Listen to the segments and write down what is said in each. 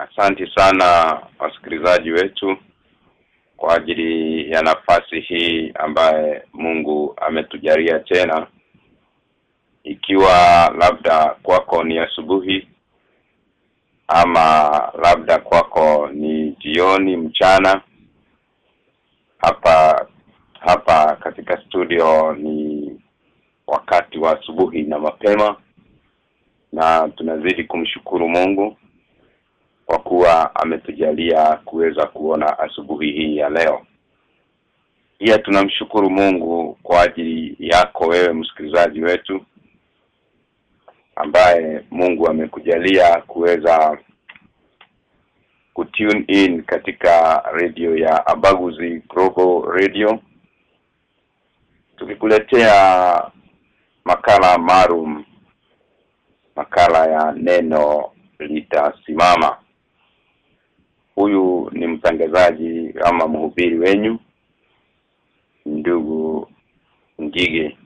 Asante sana wasikilizaji wetu kwa ajili ya nafasi hii ambaye Mungu ametujalia tena. Ikiwa labda kwako ni asubuhi ama labda kwako ni jioni mchana hapa hapa katika studio ni wakati wa asubuhi na mapema na tunazidi kumshukuru Mungu kwa kuwa ametujalia kuweza kuona asubuhi hii ya leo. Pia tunamshukuru Mungu kwa ajili yako wewe msikilizaji wetu ambaye Mungu amekujalia kuweza kutune in katika radio ya Abaguzi Global Radio tukikuletea makala maalum makala ya neno litasimama huyu ni mtangazaji ama mhubiri wenyu ndugu Ngige.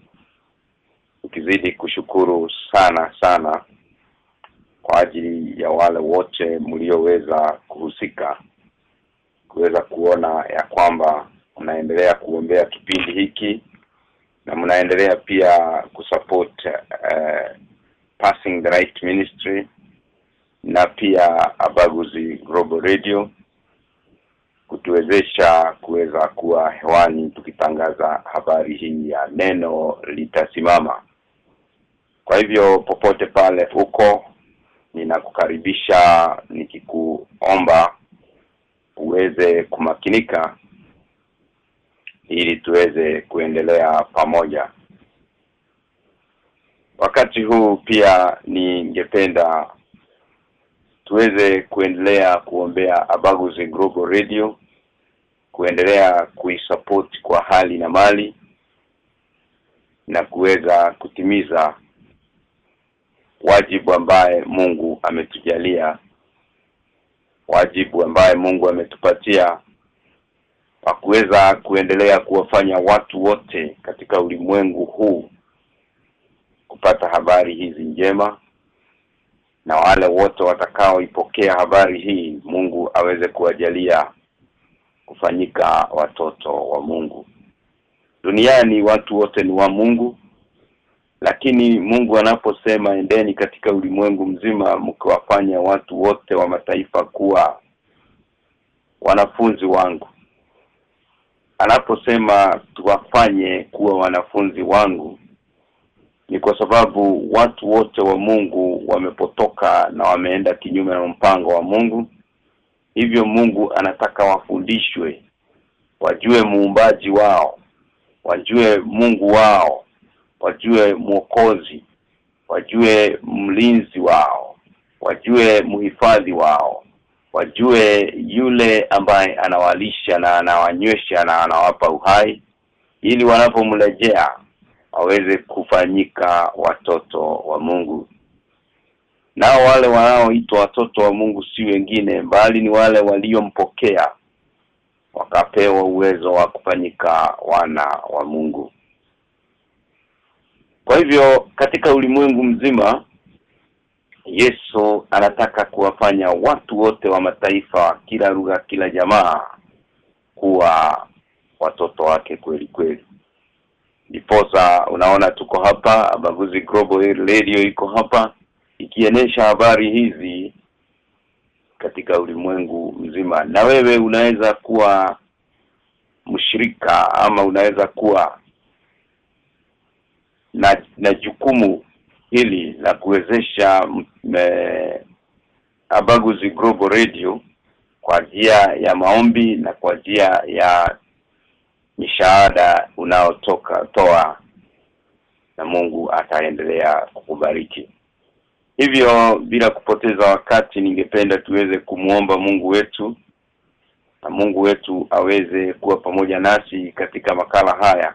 Ukizidi kushukuru sana sana kwa ajili ya wale wote mlioweza kuhusika kuweza kuona ya kwamba mnaendelea kuombea kipindi hiki na mnaendelea pia kusupport uh, passing the right ministry na pia Abaguzi Global Radio kutuwezesha kuweza kuwa hewani tukitangaza habari hii ya neno litasimama. Kwa hivyo popote pale uko ninakukaribisha nikikuomba uweze kumakinika ili tuweze kuendelea pamoja. Wakati huu pia ningependa tuweze kuendelea kuombea Abaguzi Global Radio kuendelea kuisupport kwa hali na mali na kuweza kutimiza wajibu ambaye Mungu ametujalia wajibu ambaye Mungu ametupatia wa kuweza kuendelea kuwafanya watu wote katika ulimwengu huu kupata habari hizi njema na wale wote watakaoipokea habari hii Mungu aweze kuwajalia kufanyika watoto wa Mungu. Duniani watu wote ni wa Mungu lakini Mungu anaposema endeni katika ulimwengu mzima mkiwafanya watu wote wa mataifa kuwa wanafunzi wangu. Anaposema tuwafanye kuwa wanafunzi wangu ni kwa sababu watu wote wa Mungu wamepotoka na wameenda kinyume na mpango wa Mungu. Hivyo Mungu anataka wafundishwe wajue muumbaji wao wajue Mungu wao wajue mwokozi wajue mlinzi wao wajue mhifadhi wao wajue yule ambaye anawalisha na anawanywesha na anawapa uhai ili wanapomrejea waweze kufanyika watoto wa Mungu. Nao wale wanaoitwa watoto wa Mungu si wengine bali ni wale waliompokea wakapewa uwezo wa kufanyika wana wa Mungu. Kwa hivyo katika ulimwengu mzima Yesu anataka kuwafanya watu wote wa mataifa kila lugha kila jamaa kuwa watoto wake kweli kweli Ndiposa unaona tuko hapa Abaguzi Global Radio iko hapa ikienesha habari hizi katika ulimwengu mzima. Na wewe unaweza kuwa mshirika ama unaweza kuwa na, na jukumu hili la kuwezesha Abaguzi Global Radio kwa njia ya maombi na kwa njia ya mishahada unaotoka toa na Mungu ataendelea kukubariki. Hivyo bila kupoteza wakati ningependa tuweze kumuomba Mungu wetu na Mungu wetu aweze kuwa pamoja nasi katika makala haya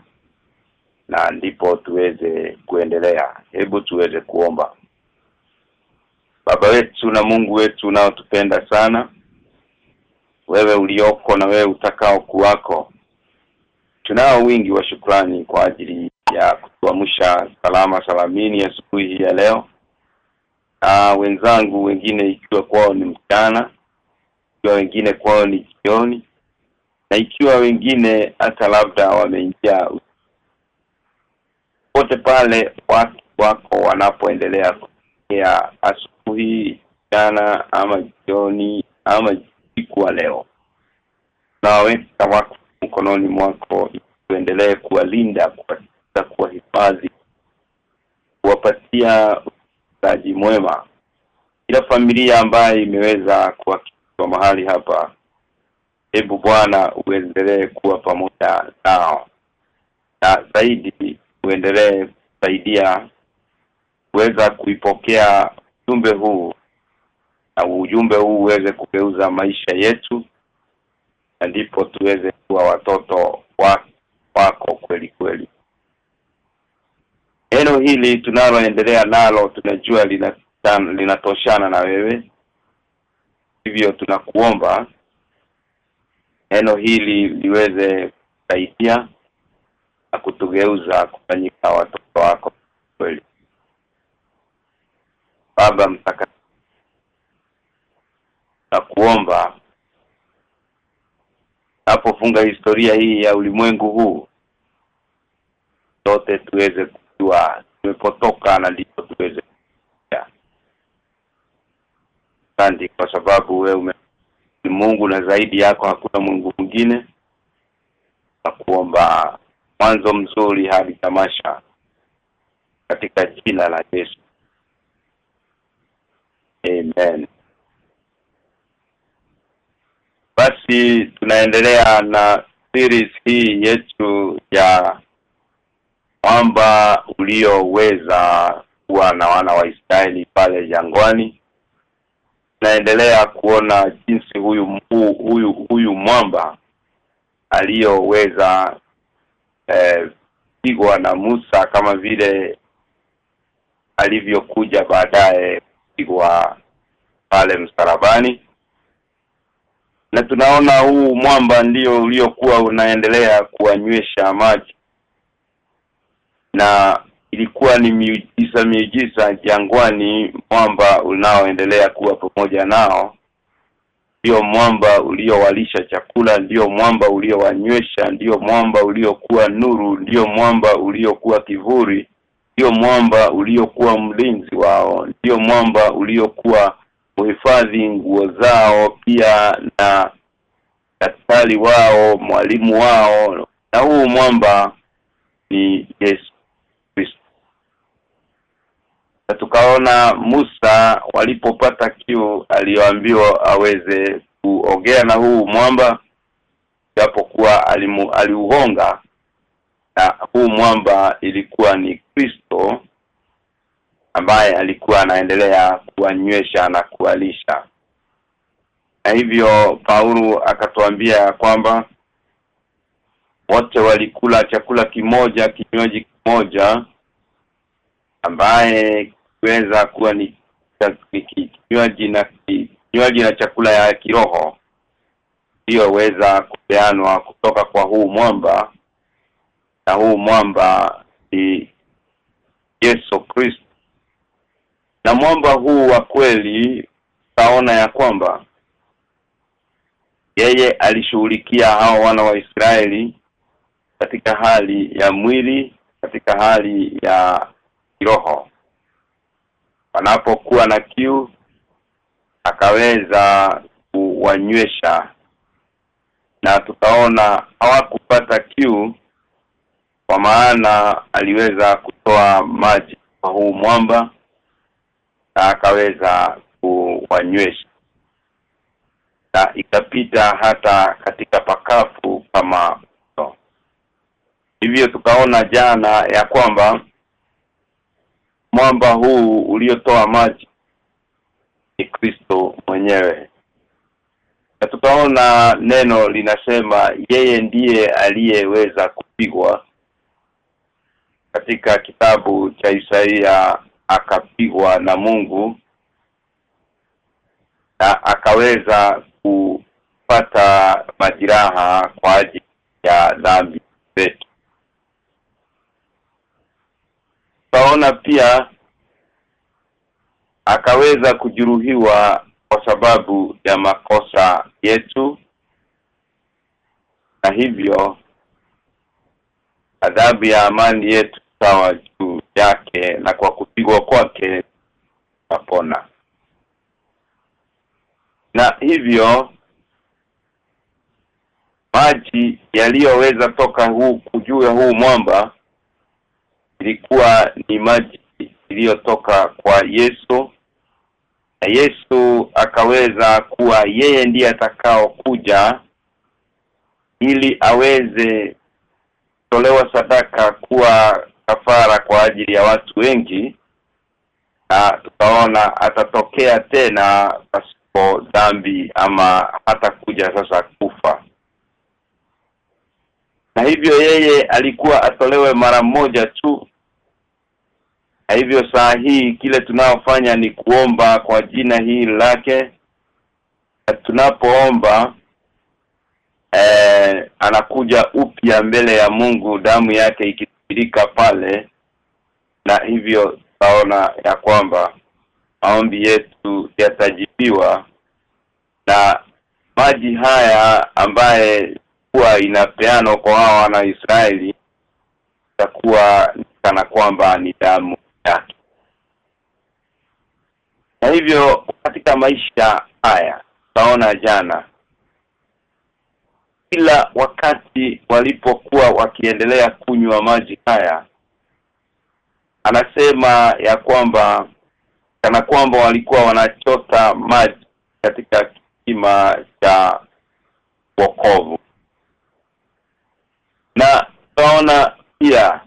na ndipo tuweze kuendelea. Hebu tuweze kuomba. Baba wetu na Mungu wetu unaotupenda sana wewe ulioko na wewe utakao kuwako tunao wingi wa shukrani kwa ajili ya kutuamsha salama salamini asubuhi ya leo. Aa, wenzangu wengine ikiwa kwao ni mchana ikiwa wengine kwao ni jioni na ikiwa wengine hata labda wameingia pote pale watu wako wanapoendelea ya asubuhi jana ama jioni ama siku leo. Nawe wako mkononi mwako tuendelee kuwalinda kuwapatia kuwahifadhi kuwapatia usaji mwema. Kila familia ambayo imeweza kuwakiwa mahali hapa hebu Bwana uendelee kuwa pamoja nao. Na zaidi uendelee kusaidia kuweza kuipokea ujumbe huu na ujumbe huu uweze kugeuza maisha yetu na ndipo tuweze kuwa watoto wa, wako kweli kweli. Neno hili tunaloendelea nalo tunajua linatoshana lina na wewe. Hivyo tunakuomba neno hili liweze kusaidia na kutugeuza kufanyika watoto wako kweli. Baba mtakatifu na kuomba napofunga historia hii ya ulimwengu huu sote tuweze kujua tumepotoka na ndipo tuweze Asante kwa sababu wewe ni Mungu na zaidi yako hakuna Mungu mwingine. Na kuomba mwanzo mzuri hadi tamasha katika jina la Yesu. Amen basi tunaendelea na series hii yetu ya mwamba ulioweza kuwa na wana wa Israeli pale jangwani. Tunaendelea kuona jinsi huyu huyu huyu, huyu mwamba aliyoweza eh, na Musa kama vile alivyokuja baadaye kupigwa pale msalabani na tunaona huu mwamba ndio uliokuwa unaendelea kuwanywesha maji. Na ilikuwa ni miujiza miujiza jangwani mwamba unaoendelea kuwa pamoja nao. Ndio mwamba uliowalisha chakula ndio mwamba uliowanywesha ndio mwamba uliokuwa nuru ndio mwamba uliokuwa kivuri ndio mwamba uliokuwa mlinzi wao ndio mwamba uliokuwa kuhifadhi nguo zao pia na daktari wao mwalimu wao. Na huu mwamba ni Yesu Kristo. Na tukaona Musa walipopata kiu aliyoambiwa aweze kuogea na huu mwamba japokuwa aliuhonga. Na huu mwamba ilikuwa ni Kristo ambaye alikuwa anaendelea kuwanywesha na kuwalisha. Na hivyo Paulo akatuambia kwamba wote walikula chakula kimoja kinywaji kimoja ambaye kiweza kuwa ni kinywaji na kinywaji na chakula ya kiroho iliyoweza kupeanwa kutoka kwa huu mwamba. Na huu mwamba ni Yesu Kristo na mwamba huu wa kweli taona ya kwamba yeye alishughulikia hao wana wa Israeli katika hali ya mwili katika hali ya kiroho. Wanapokuwa na kiu akaweza kuwanywesha. Na tukaona hawakupata kiu kwa maana aliweza kutoa maji kwa huu mwamba akaweza kuwanywesha na ikapita hata katika pakafu kama no. hivyo tukaona jana ya kwamba mwamba huu uliotoa maji ni Kristo mwenyewe na tukaona neno linasema yeye ndiye aliyeweza kupigwa katika kitabu cha Isaia akapigwa na Mungu na akaweza kupata majiraha kwa ajili ya dhambi zetu. Taona pia akaweza kujeruhiwa kwa sababu ya makosa yetu na hivyo adhabu ya amani yetu sawa juu yake na kwa kupigwa kwake tapona na hivyo maji yaliyoweza toka huu ya huu mwamba ilikuwa ni maji iliyotoka kwa Yesu. Na Yesu akaweza kuwa yeye ndiye atakao kuja ili aweze tolewa sadaka kuwa kafara kwa ajili ya watu wengi na tutaona atatokea tena pasipo dhambi ama hata kuja sasa kufa. Na hivyo yeye alikuwa atolewe mara moja tu. Na hivyo saa hii kile tunaofanya ni kuomba kwa jina hili lake. Na tunapoomba eh, anakuja upya mbele ya Mungu damu yake ikitirika pale na hivyo taona ya kwamba maombi yetu yatajibiwa. Na maji haya ambaye kuwa inapeanwa kwa hawa wana Israeli itakuwa kana kwamba ni damu yake. Na hivyo katika maisha haya taona jana kila wakati walipokuwa wakiendelea kunywa maji haya anasema ya kwamba kana kwamba walikuwa wanachota maji katika kisima cha wokovu. Na tunaona pia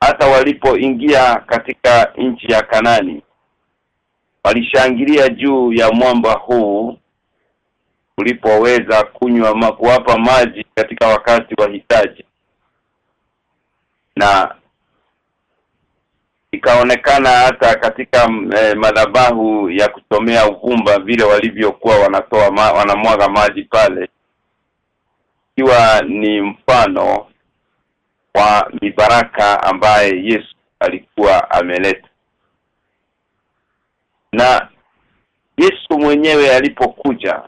hata walipoingia katika nchi ya Kanani walishangilia juu ya mwamba huu ulipoweza kunywa ma, kuwapa maji katika wakati wa hitaji. Na ikaonekana hata katika e, madhabahu ya kutomea uvumba vile walivyokuwa wanatoa ma, wanamwaga maji pale ikiwa ni mfano wa mibaraka ambaye Yesu alikuwa ameleta. Na Yesu mwenyewe alipokuja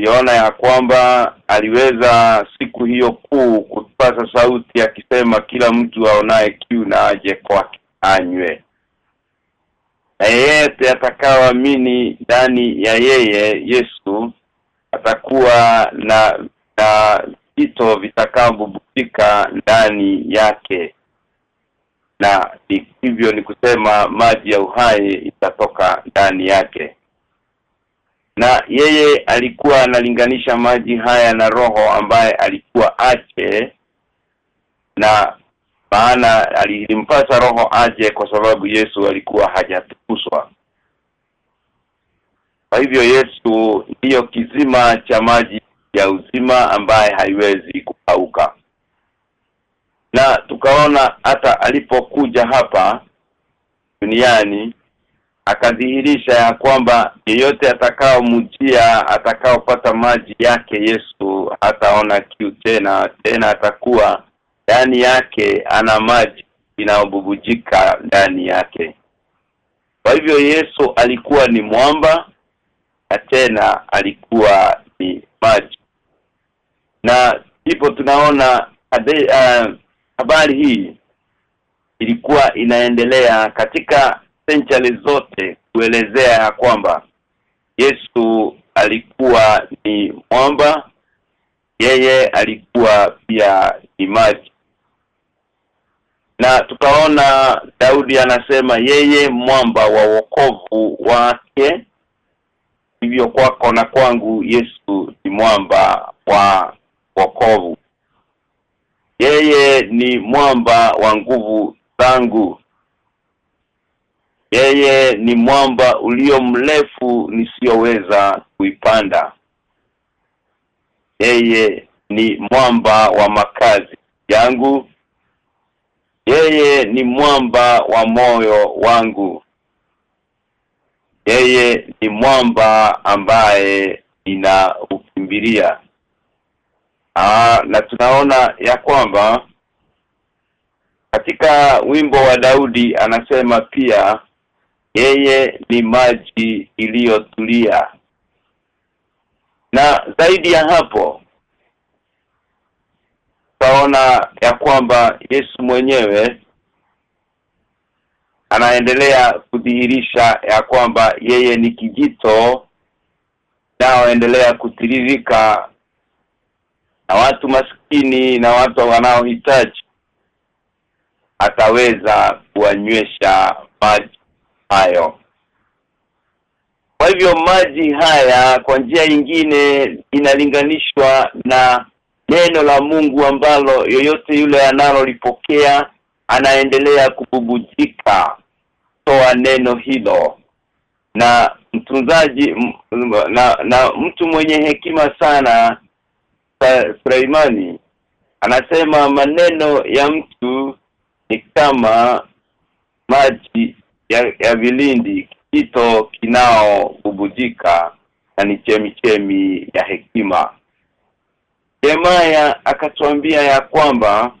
Siona ya kwamba aliweza siku hiyo kuu kupasa sauti akisema kila mtu aonaye kiu na aje kwake anywe. Na yeyote atakaoamini ndani ya yeye Yesu atakuwa na na vito vitakavyobubujika ndani yake. Na hivyo ni kusema maji ya uhai itatoka ndani yake na yeye alikuwa analinganisha maji haya na roho ambaye alikuwa aje. Na maana alimpasa roho aje kwa sababu Yesu alikuwa hajatukuzwa. Kwa hivyo Yesu ndiyo kizima cha maji ya uzima ambaye haiwezi kukauka. Na tukaona hata alipokuja hapa duniani akadhihirisha ya kwamba yeyote atakao mjia atakaopata maji yake Yesu hataona kiu tena tena atakuwa ndani yake ana maji inayobubujika ndani yake. Kwa hivyo Yesu alikuwa ni mwamba na tena alikuwa ni maji. Na ndipo tunaona uh, habari hii ilikuwa inaendelea katika century zote kuelezea ya kwamba Yesu alikuwa ni mwamba yeye alikuwa pia ni maji. Na tukaona Daudi anasema yeye mwamba wa wokovu wake hivyo kwako na kwangu Yesu ni mwamba wa wokovu. Yeye ni mwamba wa nguvu zangu yeye ni mwamba ulio mrefu nisiyoweza kuipanda. Yeye ni mwamba wa makazi yangu. Yeye ni mwamba wa moyo wangu. Yeye ni mwamba ambaye ina ukimbilia Aa, na tunaona ya kwamba katika wimbo wa Daudi anasema pia yeye ni maji iliyotulia. Na zaidi ya hapo taona ya kwamba Yesu mwenyewe anaendelea kudhihirisha ya kwamba yeye ni kijito naoendelea kutiririka na watu maskini na watu wanaohitaji ataweza kuwanywesha maji hayo. Kwa hivyo maji haya kwa njia nyingine inalinganishwa na neno la Mungu ambalo yoyote yule analolipokea anaendelea kububujika toa neno hilo. Na mtunzaji na, na mtu mwenye hekima sana Suleimani anasema maneno ya mtu ni kama maji ya, ya vilindi kito kinao bubujika na ni chemichemi ya hekima. Jemaya akatuambia ya kwamba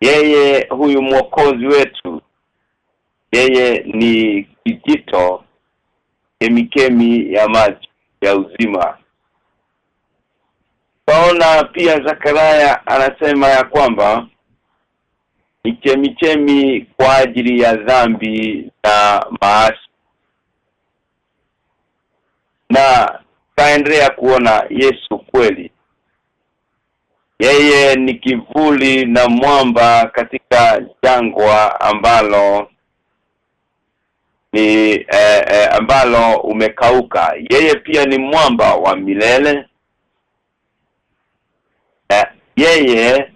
yeye huyu mwokozi wetu yeye ni kijito kemikemi ya maji ya uzima. Paona pia Zakaria anasema ya kwamba ni chemichemi kwa ajili ya dhambi na maasi. Na kaendelea kuona Yesu kweli. Yeye ni kivuli na mwamba katika jangwa ambalo ni eh, eh, ambalo umekauka. Yeye pia ni mwamba wa milele. Eh, yeye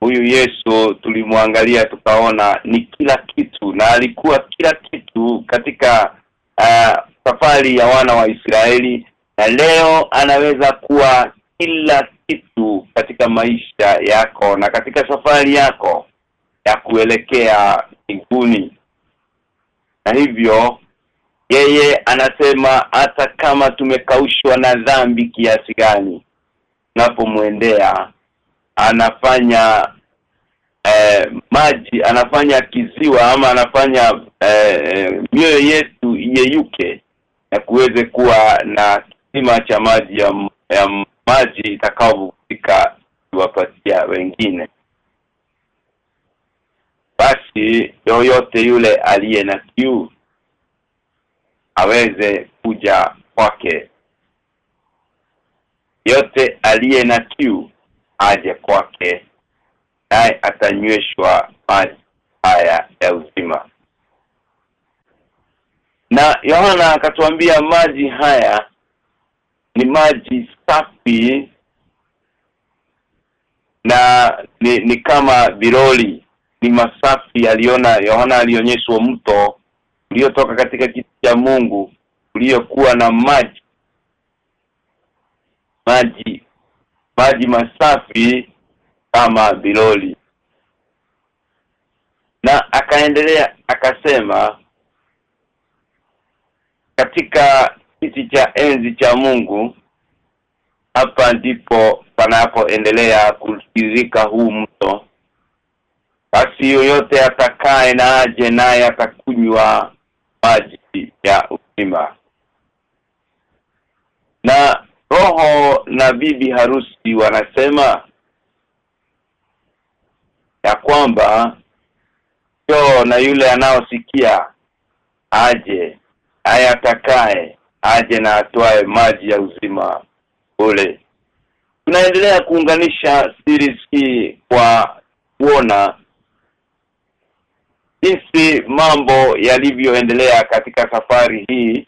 huyu Yesu tulimwangalia tukaona ni kila kitu na alikuwa kila kitu katika uh, safari ya wana wa Israeli na leo anaweza kuwa kila kitu katika maisha yako na katika safari yako ya kuelekea mbinguni. Na hivyo yeye anasema hata kama tumekaushwa na dhambi kiasi gani tunapomwendea anafanya eh, maji anafanya kiziwa ama anafanya eh, mioyo yetu iyeyuke na kuweze kuwa na kisima cha maji ya, ya maji itakaovufika kuwapatia wengine. Basi yoyote yule aliye na kiu aweze kuja kwake. Yote aliye na kiu aje kwake naye atanyweshwa maji haya ya uzima. Na Yohana akatuambia maji haya ni maji safi na ni, ni kama biroli. Ni masafi aliona Yohana alionyeshwa mto uliotoka katika kiti cha Mungu uliokuwa na maji maji maji masafi kama biloli na akaendelea akasema katika kiti cha enzi cha Mungu hapa ndipo panapoendelea kutiririka huu mto. Basi yoyote atakaye na aje naye atakunywa maji ya uzima. Na roho na bibi harusi wanasema ya kwamba yo na yule anaosikia aje ayatakae aje na atoe maji ya uzima ule. Tunaendelea kuunganisha series hii kwa kuona jinsi mambo yalivyoendelea katika safari hii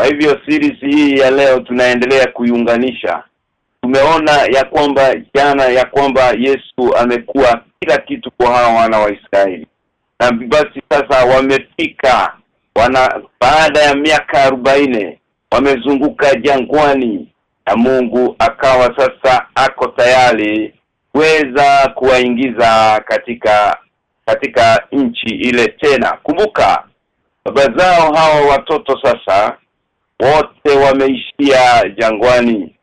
kwa hivyo series hii ya leo tunaendelea kuiunganisha. Tumeona ya kwamba jana ya kwamba Yesu amekuwa kila kitu kwa hawa wana wa Israeli. Na basi sasa wamefika wana baada ya miaka arobaini wamezunguka jangwani na Mungu akawa sasa ako tayari kuweza kuwaingiza katika katika nchi ile tena. Kumbuka baba zao hawa watoto sasa wote wameishia jangwani.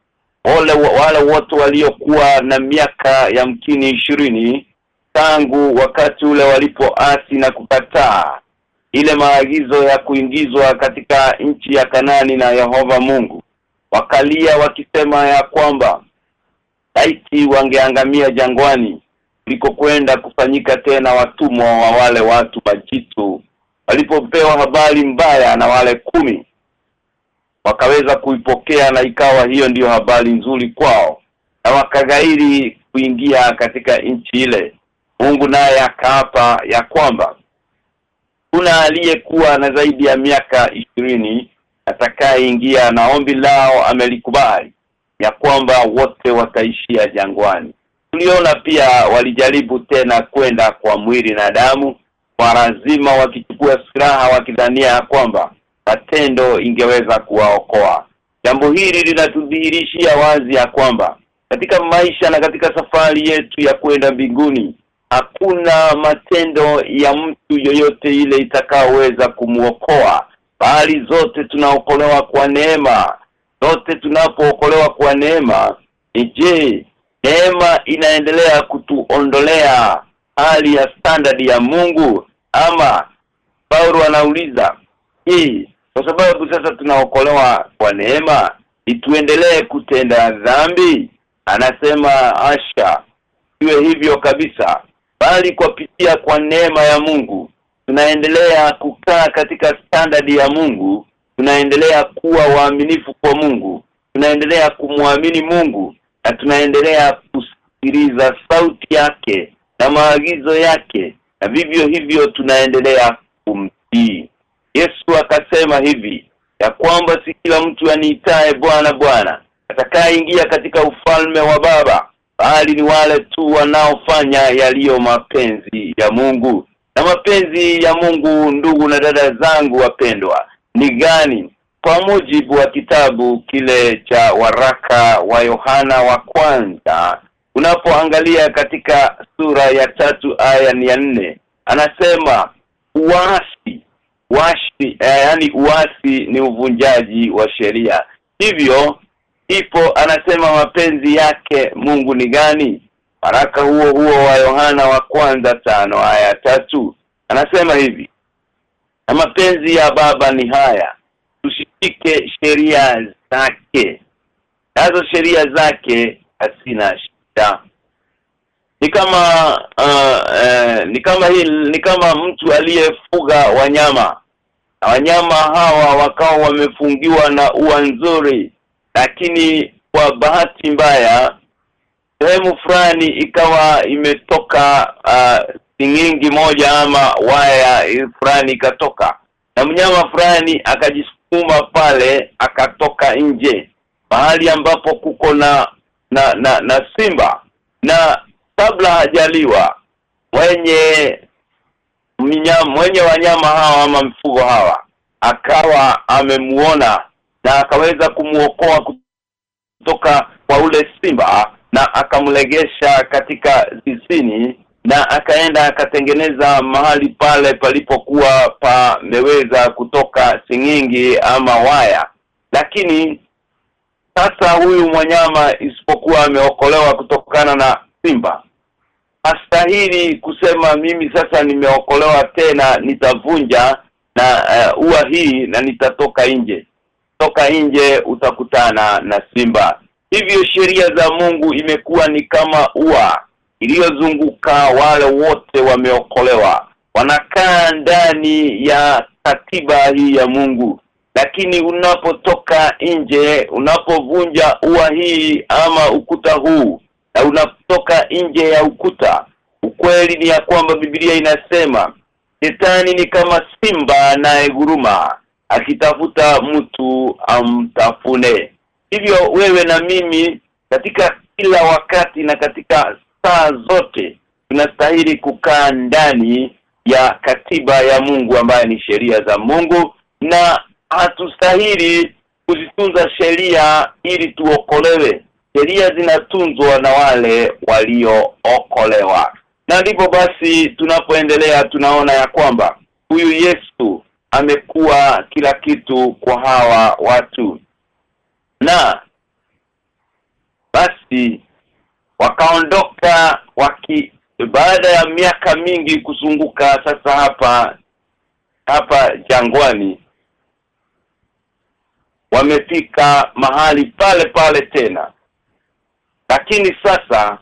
Wale wale wote waliokuwa na miaka ya mkini ishirini tangu wakati ule walipoasi na kukataa ile maagizo ya kuingizwa katika nchi ya Kanani na Yehova Mungu wakalia wakisema ya kwamba laiti wangeangamia jangwani kuliko kwenda kufanyika tena watumwa wa wale watu majitu walipopewa habari mbaya na wale kumi wakaweza kuipokea na ikawa hiyo ndiyo habari nzuri kwao. Na wakagairi kuingia katika nchi ile. Mungu naye akaapa ya kwamba kuna aliyekuwa na zaidi ya miaka ishirini atakayeingia na ombi lao amelikubali ya kwamba wote wataishia jangwani. Tuliona pia walijaribu tena kwenda kwa mwili na damu kwa lazima wakichukua silaha wakidhania kwamba matendo ingeweza kuwaokoa. Jambo hili linatudhihirishia wazi ya kwamba katika maisha na katika safari yetu ya kwenda mbinguni hakuna matendo ya mtu yoyote ile itakaoweza kumuokoa bali zote tunaokolewa kwa neema. Zote tunapookolewa kwa neema je neema inaendelea kutuondolea hali ya standard ya Mungu? Ama Paulo anauliza je kwa sababu sasa tunaokolewa kwa neema ituendelee kutenda dhambi anasema asha. Iwe hivyo kabisa bali kwa pitia kwa neema ya Mungu. Tunaendelea kukaa katika standard ya Mungu tunaendelea kuwa waaminifu kwa Mungu tunaendelea kumwamini Mungu na tunaendelea kusikiliza sauti yake na maagizo yake na vivyo hivyo tunaendelea kumtii Yesu akasema hivi ya kwamba si kila mtu aniitaye Bwana Bwana atakayeingia katika ufalme wa Baba bali ni wale tu wanaofanya yaliyo mapenzi ya Mungu. Na mapenzi ya Mungu ndugu na dada zangu wapendwa ni gani? Kwa mujibu wa kitabu kile cha waraka wa Yohana wa kwanza unapoangalia katika sura ya tatu aya ya nne anasema uasi washi eh, yani uasi ni uvunjaji wa sheria. Hivyo ipo anasema mapenzi yake Mungu ni gani? Baraka huo huo wa Yohana wa kwanza tano haya tatu. Anasema hivi na mapenzi ya baba ni haya tushike sheria zake. Nazo sheria zake hasina shida ni kama uh, eh, ni kama hii ni kama mtu aliyefuga wanyama. Na wanyama hawa wakao wamefungiwa na ua nzuri lakini kwa bahati mbaya sehemu fulani ikawa imetoka uh, singingi moja ama waya fulani ikatoka. Na mnyama fulani akajisukuma pale akatoka nje mahali ambapo kuko na na na, na simba. Na kabla hajaliwa mwenye mnyama mwenye wanyama hawa ama mifugo hawa akawa amemuona na akaweza kumuokoa kutoka kwa ule simba na akamlegesha katika zizini na akaenda akatengeneza mahali pale palipokuwa pameweza kutoka singingi ama waya. Lakini sasa huyu mwanyama isipokuwa ameokolewa kutokana na simba hastahili kusema mimi sasa nimeokolewa tena nitavunja na uh, ua hii na nitatoka nje. Toka nje utakutana na simba. Hivyo sheria za Mungu imekuwa ni kama ua iliyozunguka wale wote wameokolewa. Wanakaa ndani ya katiba hii ya Mungu. Lakini unapotoka nje unapovunja ua hii ama ukuta huu na unatoka nje ya ukuta. Ukweli ni ya kwamba Biblia inasema Shetani ni kama simba anayeguruma akitafuta mtu amtafune. Hivyo wewe na mimi katika kila wakati na katika saa zote tunastahili kukaa ndani ya katiba ya Mungu ambaye ni sheria za Mungu na hatustahili kuzitunza sheria ili tuokolewe sheria zinatunzwa na wale waliookolewa. Na ndipo basi tunapoendelea tunaona ya kwamba huyu Yesu amekuwa kila kitu kwa hawa watu. Na basi wakaondoka waki baada ya miaka mingi kuzunguka sasa hapa hapa jangwani wamefika mahali pale pale tena lakini sasa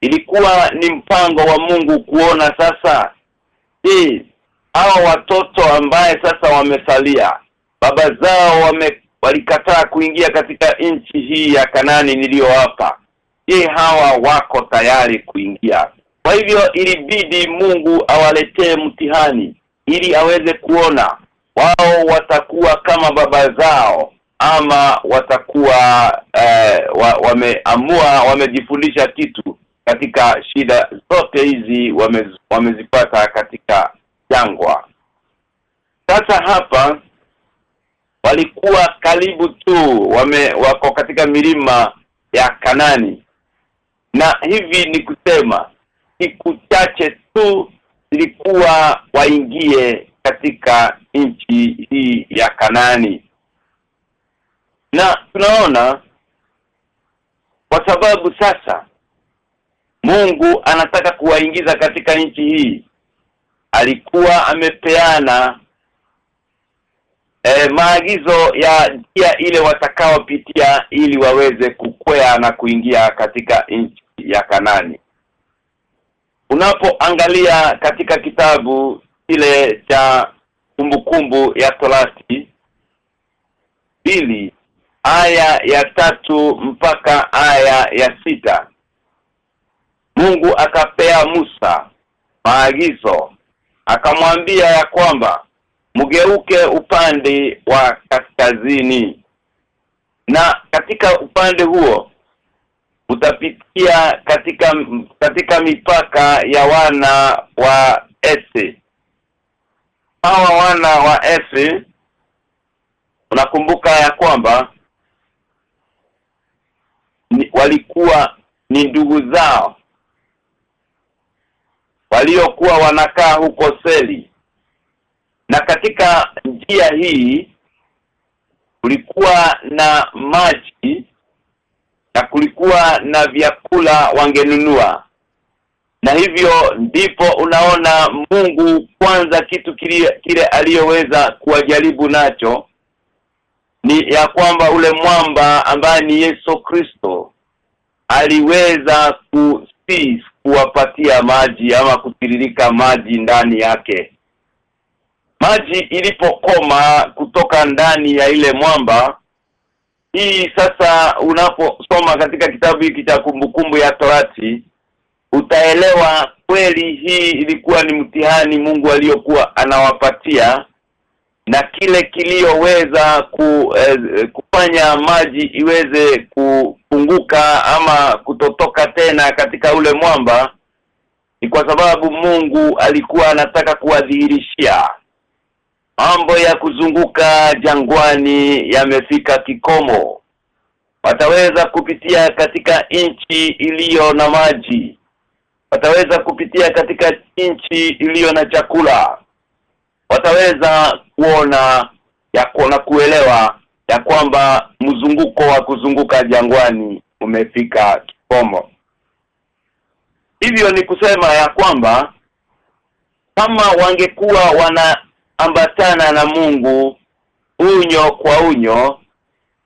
ilikuwa ni mpango wa Mungu kuona sasa je hao watoto ambaye sasa wamesalia baba zao wame walikataa kuingia katika nchi hii ya Kanani niliyowapa je hawa wako tayari kuingia. Kwa hivyo ilibidi Mungu awaletee mtihani ili aweze kuona wao watakuwa kama baba zao ama watakuwa eh, wa, wameamua wamejifundisha kitu katika shida zote hizi wame, wamezipata katika jangwa. Sasa hapa walikuwa karibu tu wame wako katika milima ya Kanani. Na hivi ni kusema siku chache tu zilikuwa waingie katika nchi hii ya Kanani na tunaona kwa sababu sasa Mungu anataka kuwaingiza katika nchi hii. Alikuwa amepeana e, maagizo ya njia ile watakaopitia ili waweze kukwea na kuingia katika nchi ya Kanani. Unapoangalia katika kitabu kile cha kumbukumbu ya Torati aya ya tatu mpaka aya ya sita. Mungu akapea Musa maagizo akamwambia ya kwamba mgeuke upande wa kaskazini. Na katika upande huo utapitia katika katika mipaka ya wana wa Esi hawa wana wa Esi unakumbuka ya kwamba ni, walikuwa ni ndugu zao. Waliokuwa wanakaa huko Seli. Na katika njia hii kulikuwa na maji na kulikuwa na vyakula wangenunua. Na hivyo ndipo unaona Mungu kwanza kitu kile, kile aliyoweza kuwajaribu nacho ni ya kwamba ule mwamba ambaye ni Yesu Kristo aliweza ku kuwapatia maji ama kutiririka maji ndani yake. Maji ilipokoma kutoka ndani ya ile mwamba hii sasa unaposoma katika kitabu hiki cha kumbukumbu ya Torati utaelewa kweli hii ilikuwa ni mtihani Mungu aliyokuwa anawapatia na kile kiliyoweza ku, eh, kufanya maji iweze kupunguka ama kutotoka tena katika ule mwamba ni kwa sababu Mungu alikuwa anataka kuwadhihirishia. Mambo ya kuzunguka jangwani yamefika kikomo. Wataweza kupitia katika nchi iliyo na maji. Wataweza kupitia katika nchi iliyo na chakula. Wataweza kuona ya kuona kuelewa ya kwamba mzunguko wa kuzunguka jangwani umefika kikomo hivyo ni kusema ya kwamba kama wangekuwa wanaambatana na Mungu unyo kwa unyo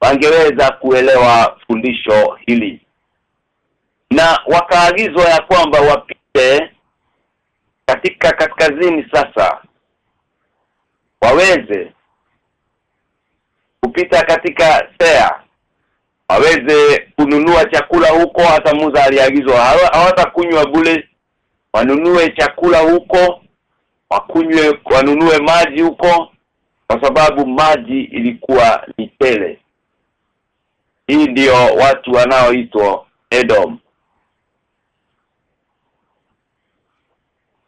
wangeweza kuelewa fundisho hili. Na wakaagizwa ya kwamba wapite katika kaskazini sasa waweze kupita katika Sea waweze kununua chakula huko hata Musa aliagizwa. Hawatakunywa bule wanunue chakula huko wakunywe wanunue maji huko kwa sababu maji ilikuwa ni tele. Hii ndiyo watu wanaoitwa Edom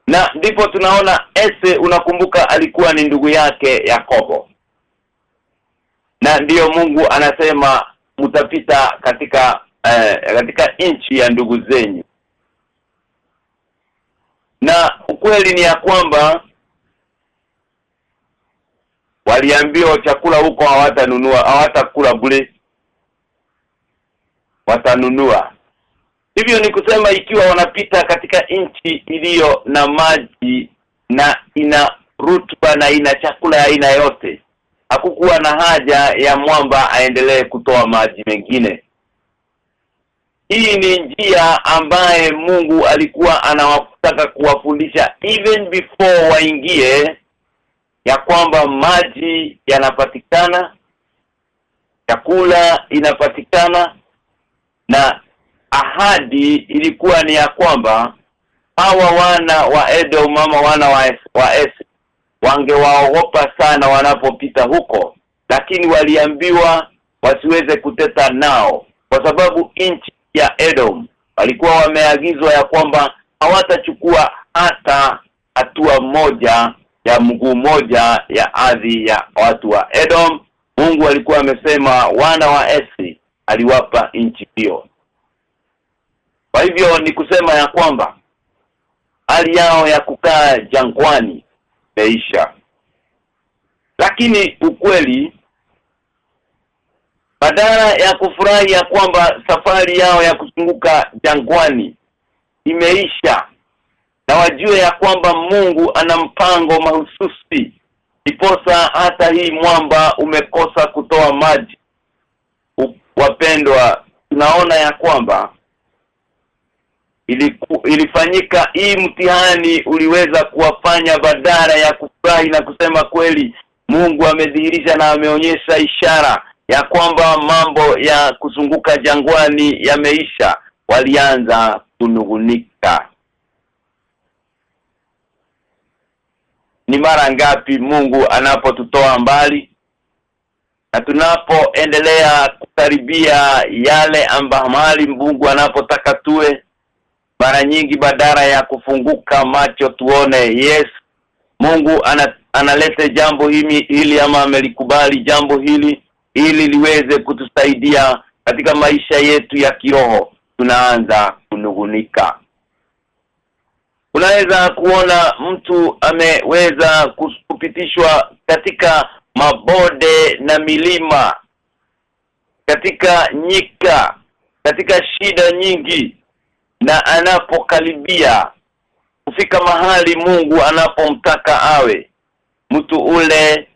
na ndipo tunaona Ese unakumbuka alikuwa ni ndugu yake Yakobo. Na ndiyo Mungu anasema mtapita katika eh, katika nchi ya ndugu zenyu. Na ukweli ni ya kwamba waliambiwa chakula huko hawatanunua hawatakula bure. Watanunua hivyo ni kusema ikiwa wanapita katika nchi iliyo na maji na ina rutuba na ina chakula aina yote hakukuwa na haja ya mwamba aendelee kutoa maji mengine. Hii ni njia ambaye Mungu alikuwa anawataka kuwafundisha even before waingie ya kwamba maji yanapatikana chakula inapatikana na ahadi ilikuwa ni ya kwamba hawa wana wa Edom mama wana wa, es, wa es, wangewaogopa sana wanapopita huko lakini waliambiwa wasiweze kuteta nao kwa sababu nchi ya Edom walikuwa wameagizwa ya kwamba hawatachukua hata hatua moja ya mguu moja ya ardhi ya watu wa Edom. Mungu alikuwa amesema wana wa Esi aliwapa nchi hiyo kwa hivyo ni kusema ya kwamba hali yao ya kukaa jangwani imeisha. Lakini ukweli badala ya kufurahi ya kwamba safari yao ya kuzunguka jangwani imeisha na wajue ya kwamba Mungu ana mpango mahususi iposa hata hii mwamba umekosa kutoa maji. Wapendwa tunaona ya kwamba iliku, ilifanyika hii mtihani uliweza kuwafanya badala ya kufurahi na kusema kweli Mungu amedhihirisha na ameonyesha ishara ya kwamba mambo ya kuzunguka jangwani yameisha. Walianza kunungunika ni mara ngapi Mungu anapotutoa mbali na tunapoendelea kukaribia yale ambayo mahali Mungu anapotaka tuwe mara nyingi badala ya kufunguka macho tuone yes Mungu ana, analete jambo hili ili ama amelikubali jambo hili ili liweze kutusaidia katika maisha yetu ya kiroho. Tunaanza kunugunika unaweza kuona mtu ameweza kupitishwa katika mabode na milima katika nyika katika shida nyingi na anapokaribia kufika mahali Mungu anapomtaka awe mtu ule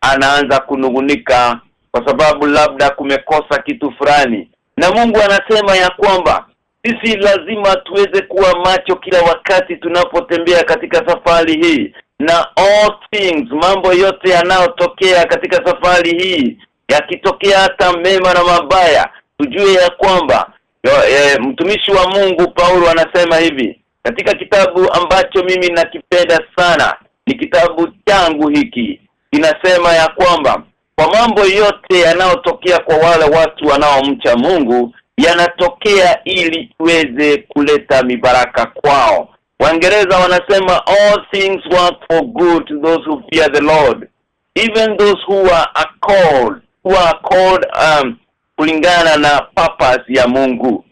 anaanza kunugunika kwa sababu labda kumekosa kitu fulani. Na Mungu anasema ya kwamba sisi lazima tuweze kuwa macho kila wakati tunapotembea katika safari hii. Na all things mambo yote yanayotokea katika safari hii yakitokea hata mema na mabaya tujue ya kwamba e, mtumishi wa Mungu Paulo anasema hivi katika kitabu ambacho mimi nakipenda sana ni kitabu changu hiki. Inasema ya kwamba kwa mambo yote yanayotokea kwa wale watu wanaomcha Mungu yanatokea ili iweze kuleta mibaraka kwao. Waingereza wanasema all things work for good to those who fear the Lord. Even those who are called who are called um, kulingana na purpose ya Mungu.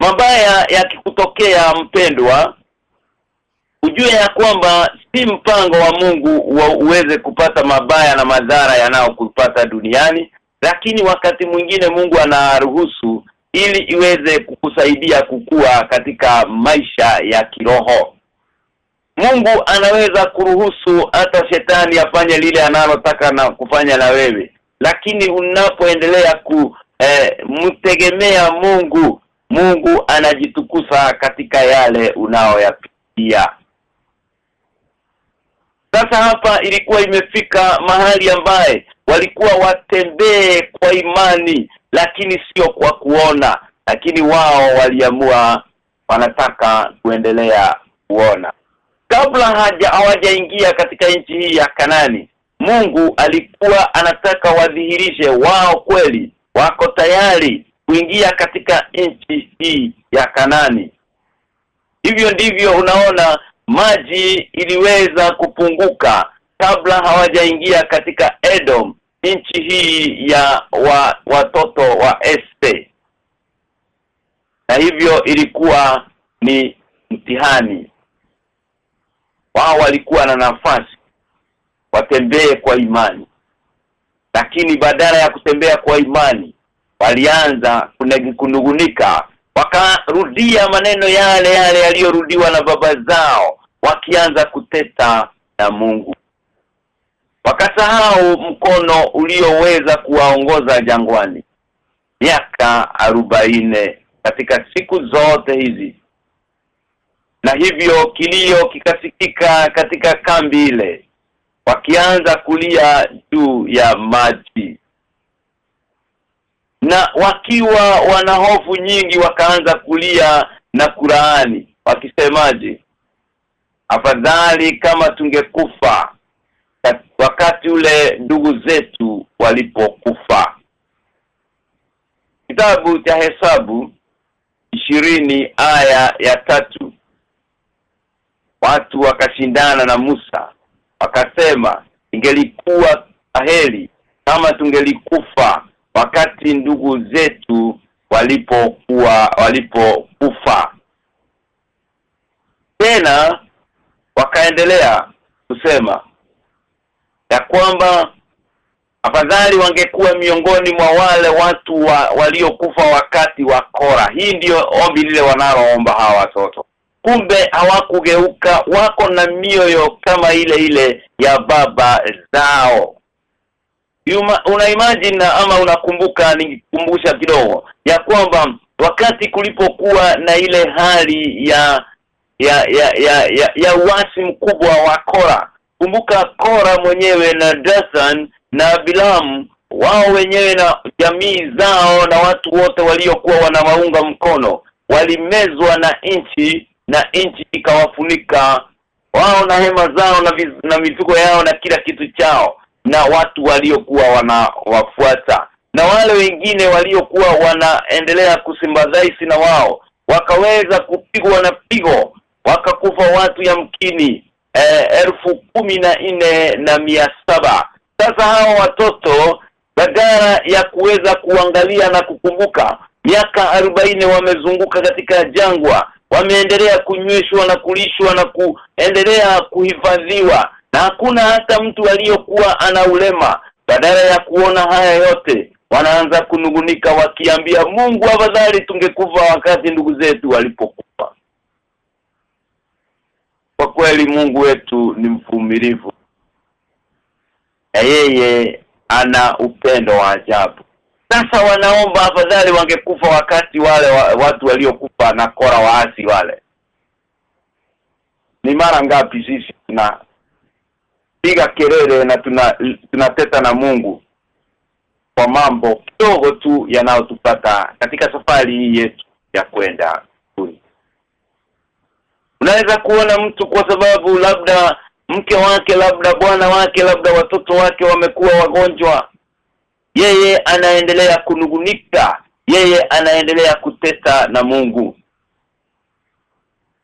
Mabaya yakikutokea mpendwa ujue ya kwamba si mpango wa Mungu wa uweze kupata mabaya na madhara yanayokupata duniani lakini wakati mwingine Mungu anaruhusu ili iweze kukusaidia kukua katika maisha ya kiroho. Mungu anaweza kuruhusu hata shetani afanye lile analotaka na kufanya na wewe lakini unapoendelea ku eh, mtegemea Mungu Mungu anajitukusa katika yale unaoyapitia sasa hapa ilikuwa imefika mahali ambaye walikuwa watembee kwa imani lakini sio kwa kuona. Lakini wao waliamua wanataka kuendelea kuona. Kabla haja hawajaingia katika nchi hii ya Kanani Mungu alikuwa anataka wadhihirishe wao kweli wako tayari kuingia katika nchi hii ya Kanani. Hivyo ndivyo unaona maji iliweza kupunguka kabla hawajaingia katika Edom nchi hii ya wa, watoto wa Este. Na hivyo ilikuwa ni mtihani. Wao walikuwa na nafasi watembee kwa imani. Lakini badala ya kutembea kwa imani walianza kunugunika wakarudia maneno yale yale yaliyorudiwa na baba zao wakianza kuteta na Mungu. Wakasahau mkono ulioweza kuwaongoza jangwani. Miaka arobaine katika siku zote hizi. Na hivyo kilio kikasikika katika kambi ile wakianza kulia juu ya maji. Na wakiwa wana hofu nyingi wakaanza kulia na Qurani wakisemaje? Afadhali kama tungekufa wakati ule ndugu zetu walipokufa. Kitabu cha hesabu ishirini aya ya tatu. Watu wakashindana na Musa wakasema ingelikuwa aheri kama tungelikufa wakati ndugu zetu walipokuwa walipokufa. Tena wakaendelea kusema ya kwamba afadhali wangekuwa miongoni mwa wale watu wa, waliokufa wakati wa Kora hii ndiyo ombi lile wanaloomba hawa watoto kumbe hawakugeuka wako na mioyo kama ile ile ya baba zao. Yuma, una imagine ama unakumbuka ningikumbusha kidogo ya kwamba wakati kulipokuwa na ile hali ya ya ya ya, ya, ya uasi mkubwa wa Kora. Kumbuka Kora mwenyewe na Dathan na Bilam wao wenyewe na jamii zao na watu wote waliokuwa wanawaunga mkono walimezwa na nchi na nchi ikawafunika. Wao na hema zao na, viz, na mifugo yao na kila kitu chao na watu waliokuwa wanawafuata. Na wale wengine waliokuwa wanaendelea kusimbadhaisi na wao wakaweza kupigwa na pigo wakakufa watu yamkini eh, elfu kumi na nne na mia saba. Sasa hao watoto badala ya kuweza kuangalia na kukumbuka miaka arobaini wamezunguka katika jangwa wameendelea kunyweshwa na kulishwa na kuendelea kuhifadhiwa na hakuna hata mtu aliyokuwa ana ulema. Badala ya kuona haya yote wanaanza kunugunika wakiambia Mungu afadhali tungekufa wakati ndugu zetu walipokufa. Kwa kweli Mungu wetu ni mvumilivu na yeye ana upendo wa ajabu sasa wanaomba afadhali wangekufa wakati wale wa, watu waliokufa na kora waasi wale. Ni mara ngapi sisi tuna piga kelele na tuna tunateta na Mungu kwa mambo kidogo tu yanayotupata katika safari hii yetu ya kwenda unaweza kuona mtu kwa sababu labda mke wake labda bwana wake labda watoto wake wamekuwa wagonjwa yeye anaendelea kunugunika yeye anaendelea kuteta na Mungu.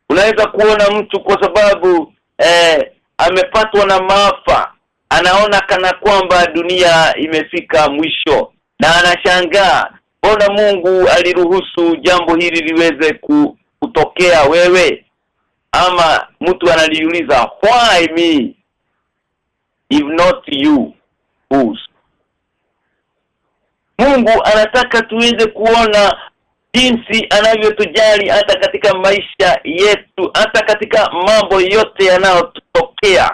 Unaweza kuona mtu kwa sababu eh, amepatwa na maafa. Anaona kana kwamba dunia imefika mwisho. Na anashangaa mbona Mungu aliruhusu jambo hili liweze kutokea wewe? Ama mtu analiuliza why me if not you whose Mungu anataka tuweze kuona jinsi anavyotujali hata katika maisha yetu hata katika mambo yote yanayotokea.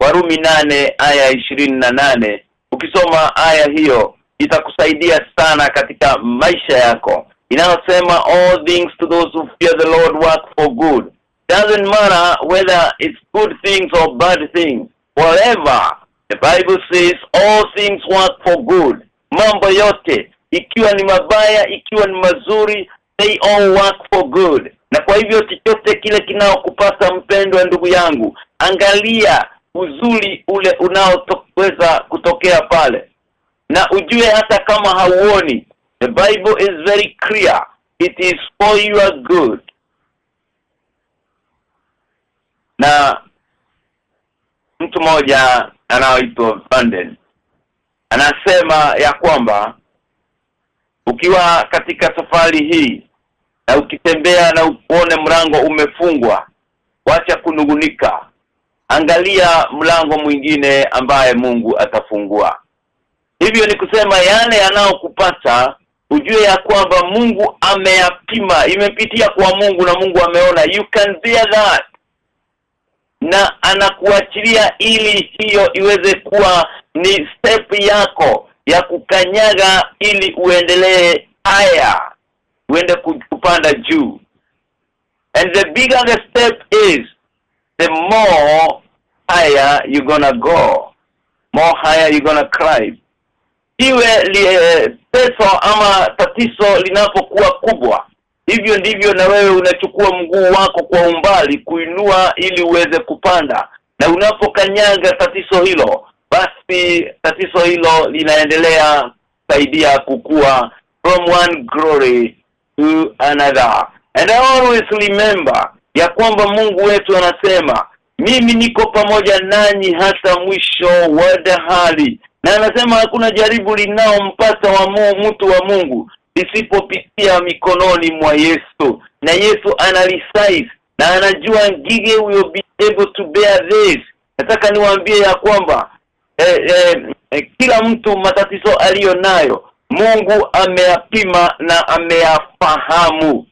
Warumi nane aya na nane. Ukisoma aya hiyo itakusaidia sana katika maisha yako. Inayosema all things to those who fear the Lord work for good. Doesn't matter whether it's good things or bad things. Whatever. The bible says all things work for good mambo yote ikiwa ni mabaya ikiwa ni mazuri they all work for good. Na kwa hivyo chochote kile kinaokupasa mpendwa ndugu yangu angalia uzuri ule unaoweza kutokea pale. Na ujue hata kama hauoni the bible is very clear. It is for your good. Na mtu mmoja anaoitwa Vanden anasema ya kwamba ukiwa katika safari hii na ukitembea na uone mlango umefungwa wacha kunugunika angalia mlango mwingine ambaye Mungu atafungua. Hivyo ni kusema yale yanayokupata ujue ya kwamba Mungu ameyapima imepitia kwa Mungu na Mungu ameona. You can bear that na anakuachilia ili hiyo iweze kuwa ni step yako ya kukanyaga ili uendelee haya uende kupanda juu. And the bigger the step is the more higher you gonna go more higher you gonna climb. Iwe li, peso ama tatizo linapokuwa kubwa hivyo ndivyo na wewe unachukua mguu wako kwa umbali kuinua ili uweze kupanda. Na unapokanyaga tatizo hilo basi tatizo hilo linaendelea saidia kukua from one glory to another. And I always remember ya kwamba Mungu wetu anasema mimi niko pamoja nanyi hata mwisho wa dahali na anasema hakuna jaribu linaompata wa mtu wa Mungu lisipopitia mikononi mwa Yesu. Na Yesu analisize na anajua ngige will be able to bear this. Nataka niwaambie ya kwamba eh, eh, eh, kila mtu matatizo aliyo nayo Mungu ameyapima na ameyafahamu.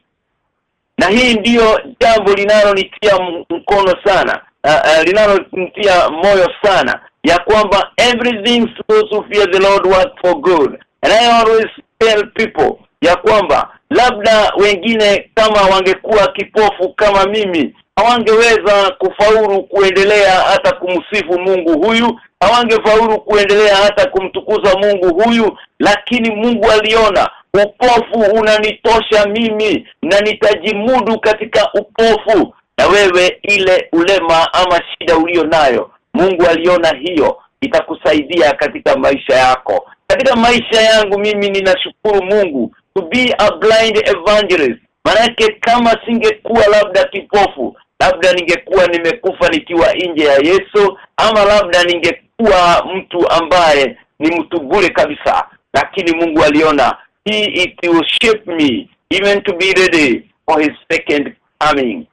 Na hii ndiyo jambo linalonitia mkono sana uh, uh, linalonitia moyo sana ya kwamba everything those to fear the Lord work for good. And I always tell people ya kwamba labda wengine kama wangekuwa kipofu kama mimi hawangeweza kufaulu kuendelea hata kumsifu Mungu huyu hawangefaulu kuendelea hata kumtukuza Mungu huyu lakini Mungu aliona upofu unanitosha mimi na nitajimudu katika upofu. Na wewe ile ulema ama shida ulio nayo Mungu aliona hiyo itakusaidia katika maisha yako katika maisha yangu mimi ninashukuru Mungu to be a blind evangelist. Manake kama singekuwa labda kipofu labda ningekuwa nimekufa nikiwa nje ya Yesu ama labda ningekuwa mtu ambaye ni mtu bure kabisa. Lakini Mungu aliona he it will shape me even to be ready for his second coming.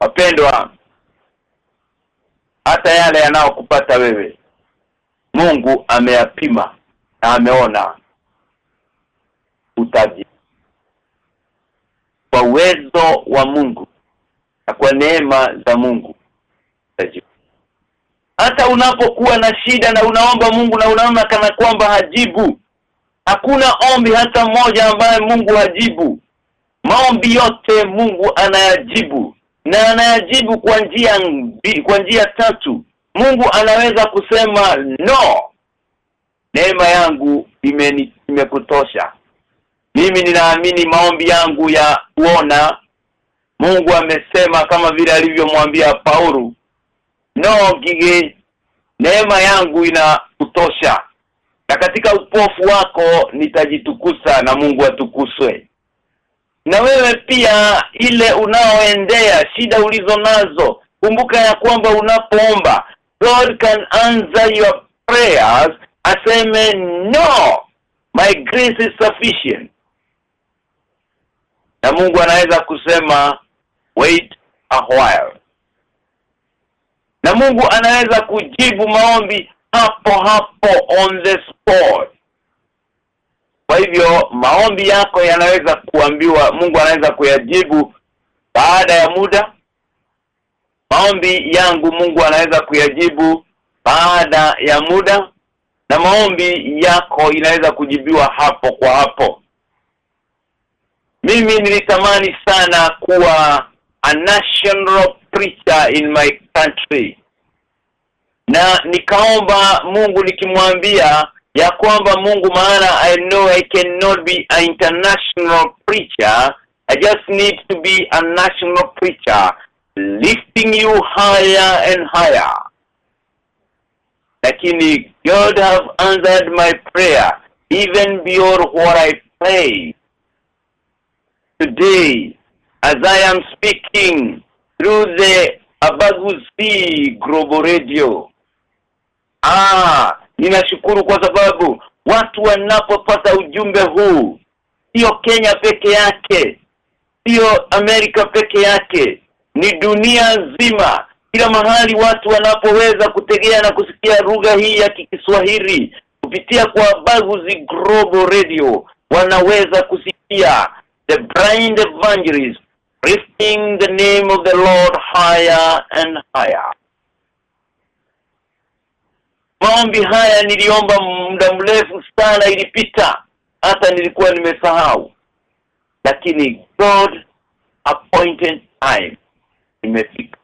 Wapendwa hata yale yanayokupata wewe Mungu ameyapima na ameona utaji. Kwa uwezo wa Mungu na kwa neema za Mungu hata unapokuwa na shida na unaomba Mungu na unaona kana kwamba hajibu hakuna ombi hata mmoja ambaye Mungu hajibu. Maombi yote Mungu anayajibu na anayajibu kwa njia kwa njia tatu Mungu anaweza kusema no. Neema yangu imekutosha. Mimi ninaamini maombi yangu ya kuona. Mungu amesema kama vile alivyomwambia Paulo no gige. Neema yangu inakutosha. Na katika upofu wako nitajitukusa na Mungu atukuswe na wewe pia ile unaoendea shida ulizo nazo kumbuka ya kwamba unapoomba God can answer your prayers aseme no my grace is sufficient. Na Mungu anaweza kusema wait a while. Na Mungu anaweza kujibu maombi hapo hapo on the spot. Kwa hivyo maombi yako yanaweza kuambiwa Mungu anaweza kuyajibu baada ya muda maombi yangu Mungu anaweza kuyajibu baada ya muda na maombi yako inaweza kujibiwa hapo kwa hapo. Mimi nilitamani sana kuwa a national preacher in my country. Na nikaomba Mungu nikimwambia ya kwamba Mungu maana I know I cannot be an international preacher. I just need to be a national preacher lifting you higher and higher. Lakini God have answered my prayer even beyond what I pray. Today as I am speaking through the Abaguzi Global Radio. Ah ninashukuru kwa sababu watu wanapopata ujumbe huu sio Kenya peke yake sio Amerika peke yake ni dunia nzima. Kila mahali watu wanapoweza kutegea na kusikia lugha hii ya Kiswahili kupitia kwa Baguzi Global Radio wanaweza kusikia the blind evangelist lifting the name of the Lord higher and higher. Maombi haya niliomba muda mrefu sana ilipita hata nilikuwa nimesahau. Lakini God appointed time imefika.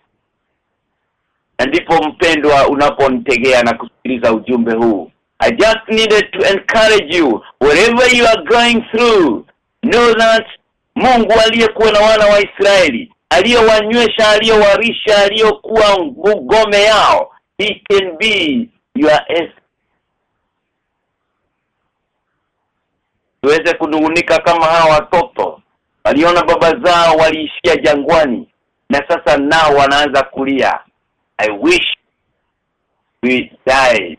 Na ndipo mpendwa unaponitegea na kusikiliza ujumbe huu. I just needed to encourage you wherever you are going through know that Mungu aliyekuwa na wana wa Israeli aliyowanywesha aliyowarisha aliyokuwa ngome yao he can be your tuweze kunungunika kama hawa watoto. Waliona baba zao waliishia jangwani na sasa nao wanaanza kulia. I wish we die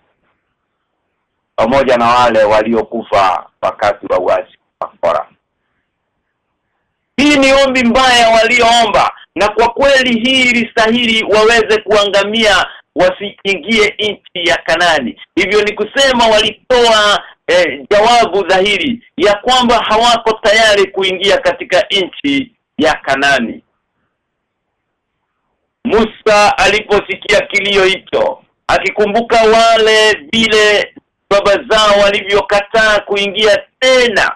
pamoja na wale waliokufa wakati wa uasi wa hii ni ombi mbaya walioomba na kwa kweli hii ilistahili waweze kuangamia wasiingie nchi ya Kanani. Hivyo ni kusema walitoa eh, jawabu dhahiri ya kwamba hawako tayari kuingia katika nchi ya Kanani Musa aliposikia kilio hicho akikumbuka wale vile baba zao walivyokataa kuingia tena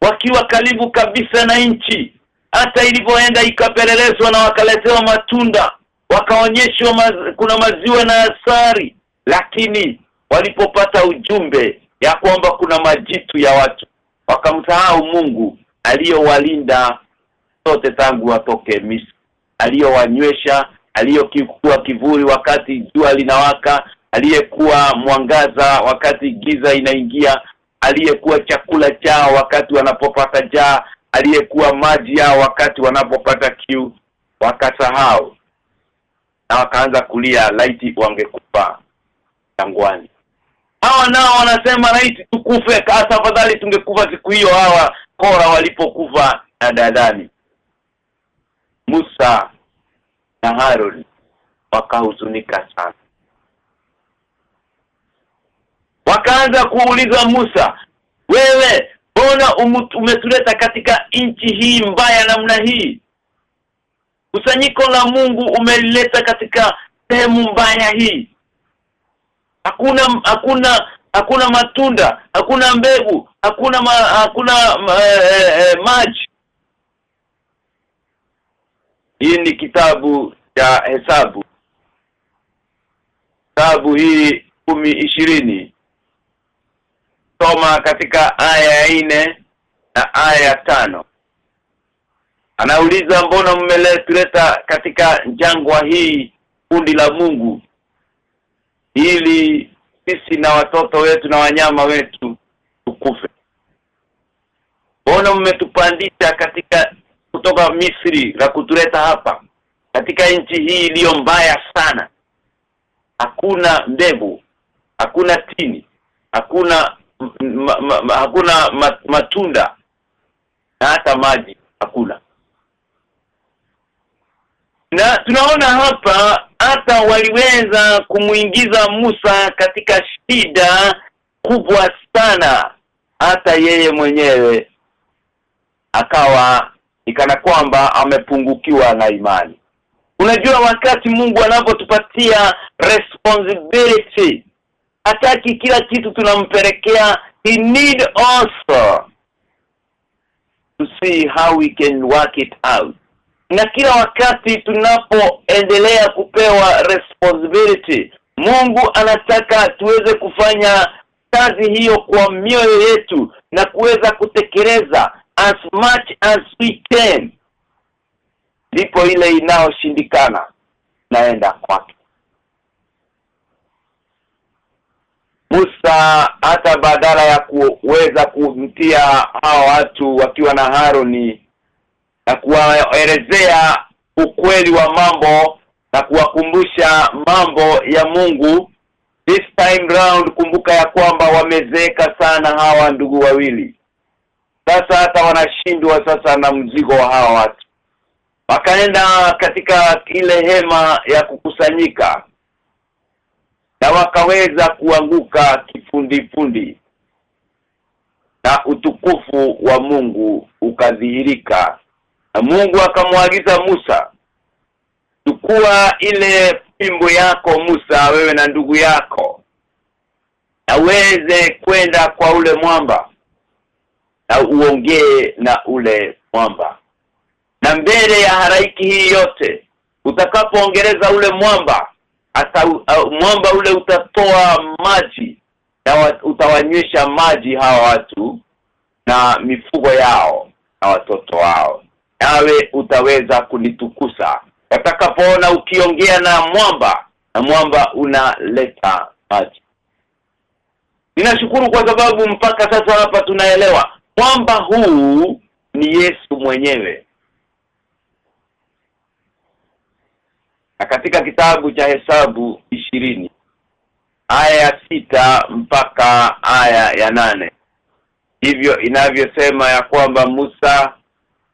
wakiwa karibu kabisa na nchi hata ilivyoenda ikapelelezwa na wakaletewa matunda wakaonyeshwa maz, kuna maziwa na asari lakini walipopata ujumbe ya kwamba kuna majitu ya watu wakamsahau Mungu aliyowalinda sote tangu watoke Misri aliyowanywesha aliyokuwa kivuli wakati jua linawaka aliyekuwa mwangaza wakati giza inaingia aliyekuwa chakula chao wakati wanapopata jaa aliyekuwa maji yao wakati wanapopata kiu wakasahau na wakaanza kulia laiti wangekufa jangwani. Hawa nao wanasema laiti tukufe tafadhali tungekufa siku hiyo hawa kora walipokufa na dadani Musa na Harun wakahuzunika sana. Wakaanza kuuliza Musa wewe mbona umetuleta katika nchi hii mbaya namna hii? Kusanyiko la Mungu umelileta katika sehemu mbaya hii. Hakuna hakuna hakuna matunda hakuna mbegu hakuna ma, hakuna ma, e, e, maji hii ni kitabu cha hesabu. Kitabu hii kumi ishirini. Soma katika aya ya nne na aya ya tano. Anauliza mbona mmeletuleta katika jangwa hii kundi la Mungu ili sisi na watoto wetu na wanyama wetu tukufe? Mbona mmetupandisha katika kutoka Misri la kutuleta hapa. Katika nchi hii iliyo mbaya sana hakuna mbegu hakuna tini hakuna hakuna matunda na hata maji hakuna. Na tunaona hapa hata waliweza kumuingiza Musa katika shida kubwa sana. Hata yeye mwenyewe akawa ikana kwamba amepungukiwa na imani. Unajua wakati Mungu anapotupatia responsibility hataki kila kitu tunampelekea. He need also to see how we can work it out. Na kila wakati tunapoendelea kupewa responsibility Mungu anataka tuweze kufanya kazi hiyo kwa mioyo yetu na kuweza kutekeleza as much as we can. Ndipo ile inayoshindikana naenda kwake. Musa hata badala ya kuweza kumtia hao watu wakiwa na Haroni na kuwaelezea ukweli wa mambo na kuwakumbusha mambo ya Mungu this time round kumbuka ya kwamba wamezeeka sana hawa ndugu wawili sasa hata wanashindwa sasa na mzigo wa hawa watu. Wakaenda katika ile hema ya kukusanyika na wakaweza kuanguka kifundi na utukufu wa Mungu ukadhihirika. Na Mungu akamwagiza Musa chukua ile fimbo yako Musa wewe na ndugu yako na uweze kwenda kwa ule mwamba na uongee na ule mwamba. Na mbele ya haraiki hii yote utakapoongeleza ule mwamba ata, uh, mwamba ule utatoa maji na utawanywesha maji hawa watu na mifugo yao na watoto wao. Nawe utaweza kunitukusa. Watakapoona ukiongea na mwamba na mwamba unaleta maji. Ninashukuru kwa sababu mpaka sasa hapa tunaelewa mwamba huu ni Yesu mwenyewe. Na katika kitabu cha hesabu ishirini aya ya sita mpaka aya ya nane hivyo inavyosema ya kwamba Musa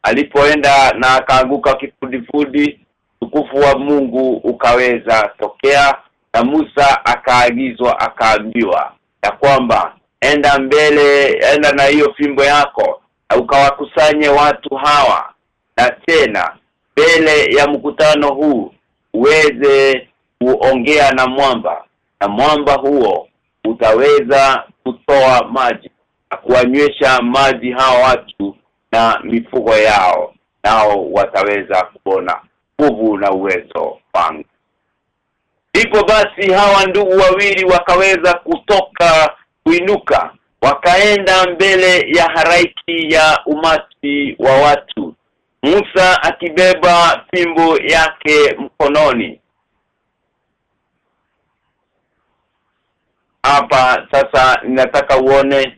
alipoenda na akaanguka kifudifudi tukufu wa Mungu ukaweza tokea na Musa akaagizwa akaambiwa ya kwamba enda mbele enda na hiyo fimbo yako ukawakusanye watu hawa. Na tena mbele ya mkutano huu uweze kuongea na mwamba na mwamba huo utaweza kutoa maji na kuwanywesha maji hawa watu na mifugo yao nao wataweza kuona nguvu na uwezo wangu. Ipo basi hawa ndugu wawili wakaweza kutoka kuinuka wakaenda mbele ya haraiki ya umati wa watu. Musa akibeba fimbo yake mkononi. Hapa sasa ninataka uone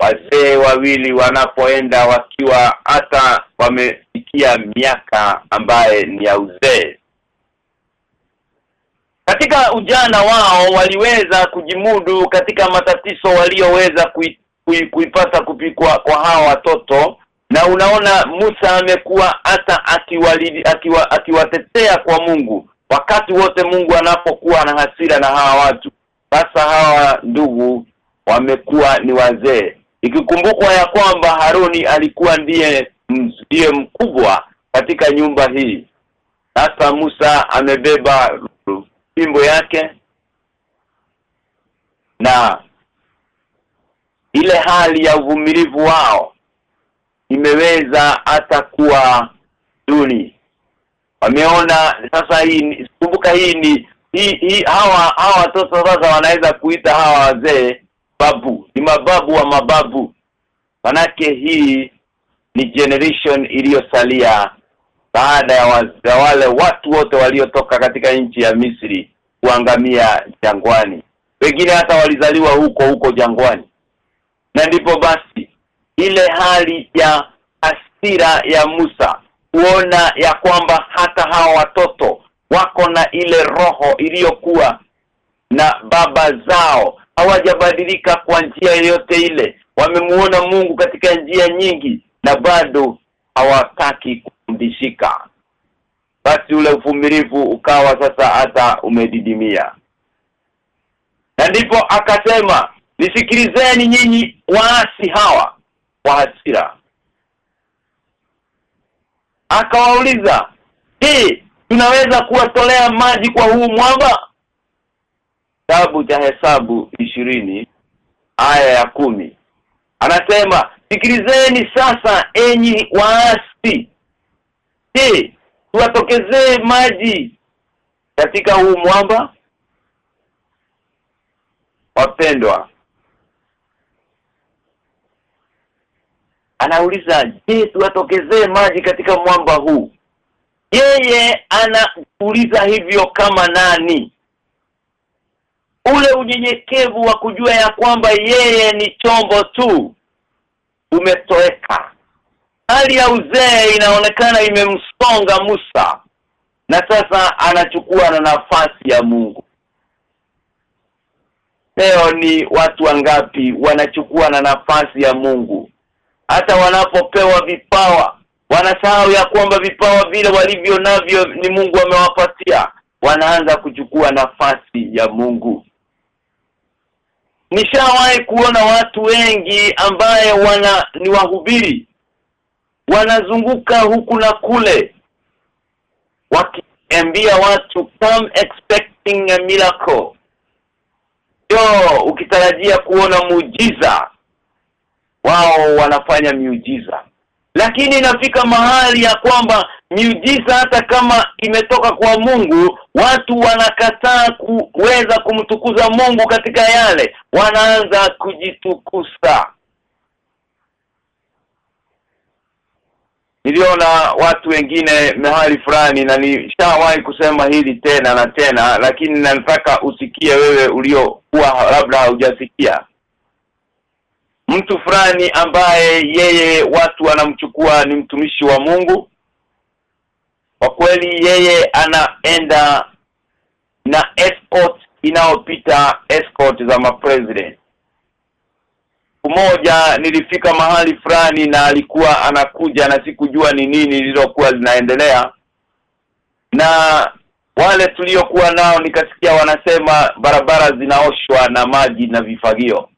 wazee wawili wanapoenda wakiwa hata wamefikia miaka ambaye ni ya uzee katika ujana wao waliweza kujimudu katika matatizo walioweza kui, kui, kuipata kupikwa kwa hawa watoto. Na unaona Musa amekuwa hata akiwatetea akiwa, akiwatetea kwa Mungu. Wakati wote Mungu anapokuwa na hasira na hawa watu sasa hawa ndugu wamekuwa ni wazee. Ikikumbukwa ya kwamba Haruni alikuwa ndiye ndiye mkubwa katika nyumba hii. Sasa Musa amebeba fimbo yake na ile hali ya uvumilivu wao imeweza hata kuwa duni. Wameona sasa hii kumbuka hii ni hii, hii hawa hawa watoto sasa wanaweza kuita hawa wazee babu. Ni mababu wa mababu. Manake hii ni generation iliyosalia baada ya, wale watu wote waliotoka katika nchi ya Misri kuangamia jangwani. Wengine hata walizaliwa huko huko jangwani. Na ndipo basi ile hali ya asira ya Musa kuona ya kwamba hata hawa watoto wako na ile roho iliyokuwa na baba zao hawajabadilika kwa njia yoyote ile. Wamemuona Mungu katika njia nyingi na bado hawataki kumdishika basi ule uvumilivu ukawa sasa hata umedidimia. Na ndipo akasema nisikilizeni nyinyi waasi hawa wa hasira. Akawauliza je tunaweza kuwatolea maji kwa huu mwamba? Kitabu cha hesabu ishirini aya ya kumi. Anasema sikilizeni sasa enyi waasi je tuwatokezee maji katika huu mwamba. Wapendwa anauliza je tuwatokezee maji katika mwamba huu? Yeye anauliza hivyo kama nani? Ule unyenyekevu wa kujua ya kwamba yeye ni chombo tu umetoweka hali ya uzee inaonekana imemsonga Musa na sasa anachukua na nafasi ya Mungu. Leo ni watu wangapi wanachukua na nafasi ya Mungu? Hata wanapopewa vipawa wanasahau ya kwamba vipawa vile walivyo navyo ni Mungu amewapatia. Wanaanza kuchukua nafasi ya Mungu. Nishawahi kuona watu wengi ambaye wana ni wahubiri wanazunguka huku na kule wakiambia watu come expecting a miracle. Yo ukitarajia kuona muujiza wao wanafanya miujiza. Lakini inafika mahali ya kwamba miujiza hata kama imetoka kwa Mungu watu wanakataa kuweza kumtukuza Mungu katika yale wanaanza kujitukuza niliona watu wengine mahali fulani na nishawahi kusema hili tena na tena lakini nataka usikie wewe uliokuwa labda haujasikia mtu fulani ambaye yeye watu wanamchukua ni mtumishi wa Mungu. Kwa kweli yeye anaenda na escort inaopita escort za mapresident mmoja nilifika mahali fulani na alikuwa anakuja na sikujua ni nini lililokuwa linaendelea. Na wale tuliokuwa nao nikasikia wanasema barabara zinaoshwa na maji na vifagio.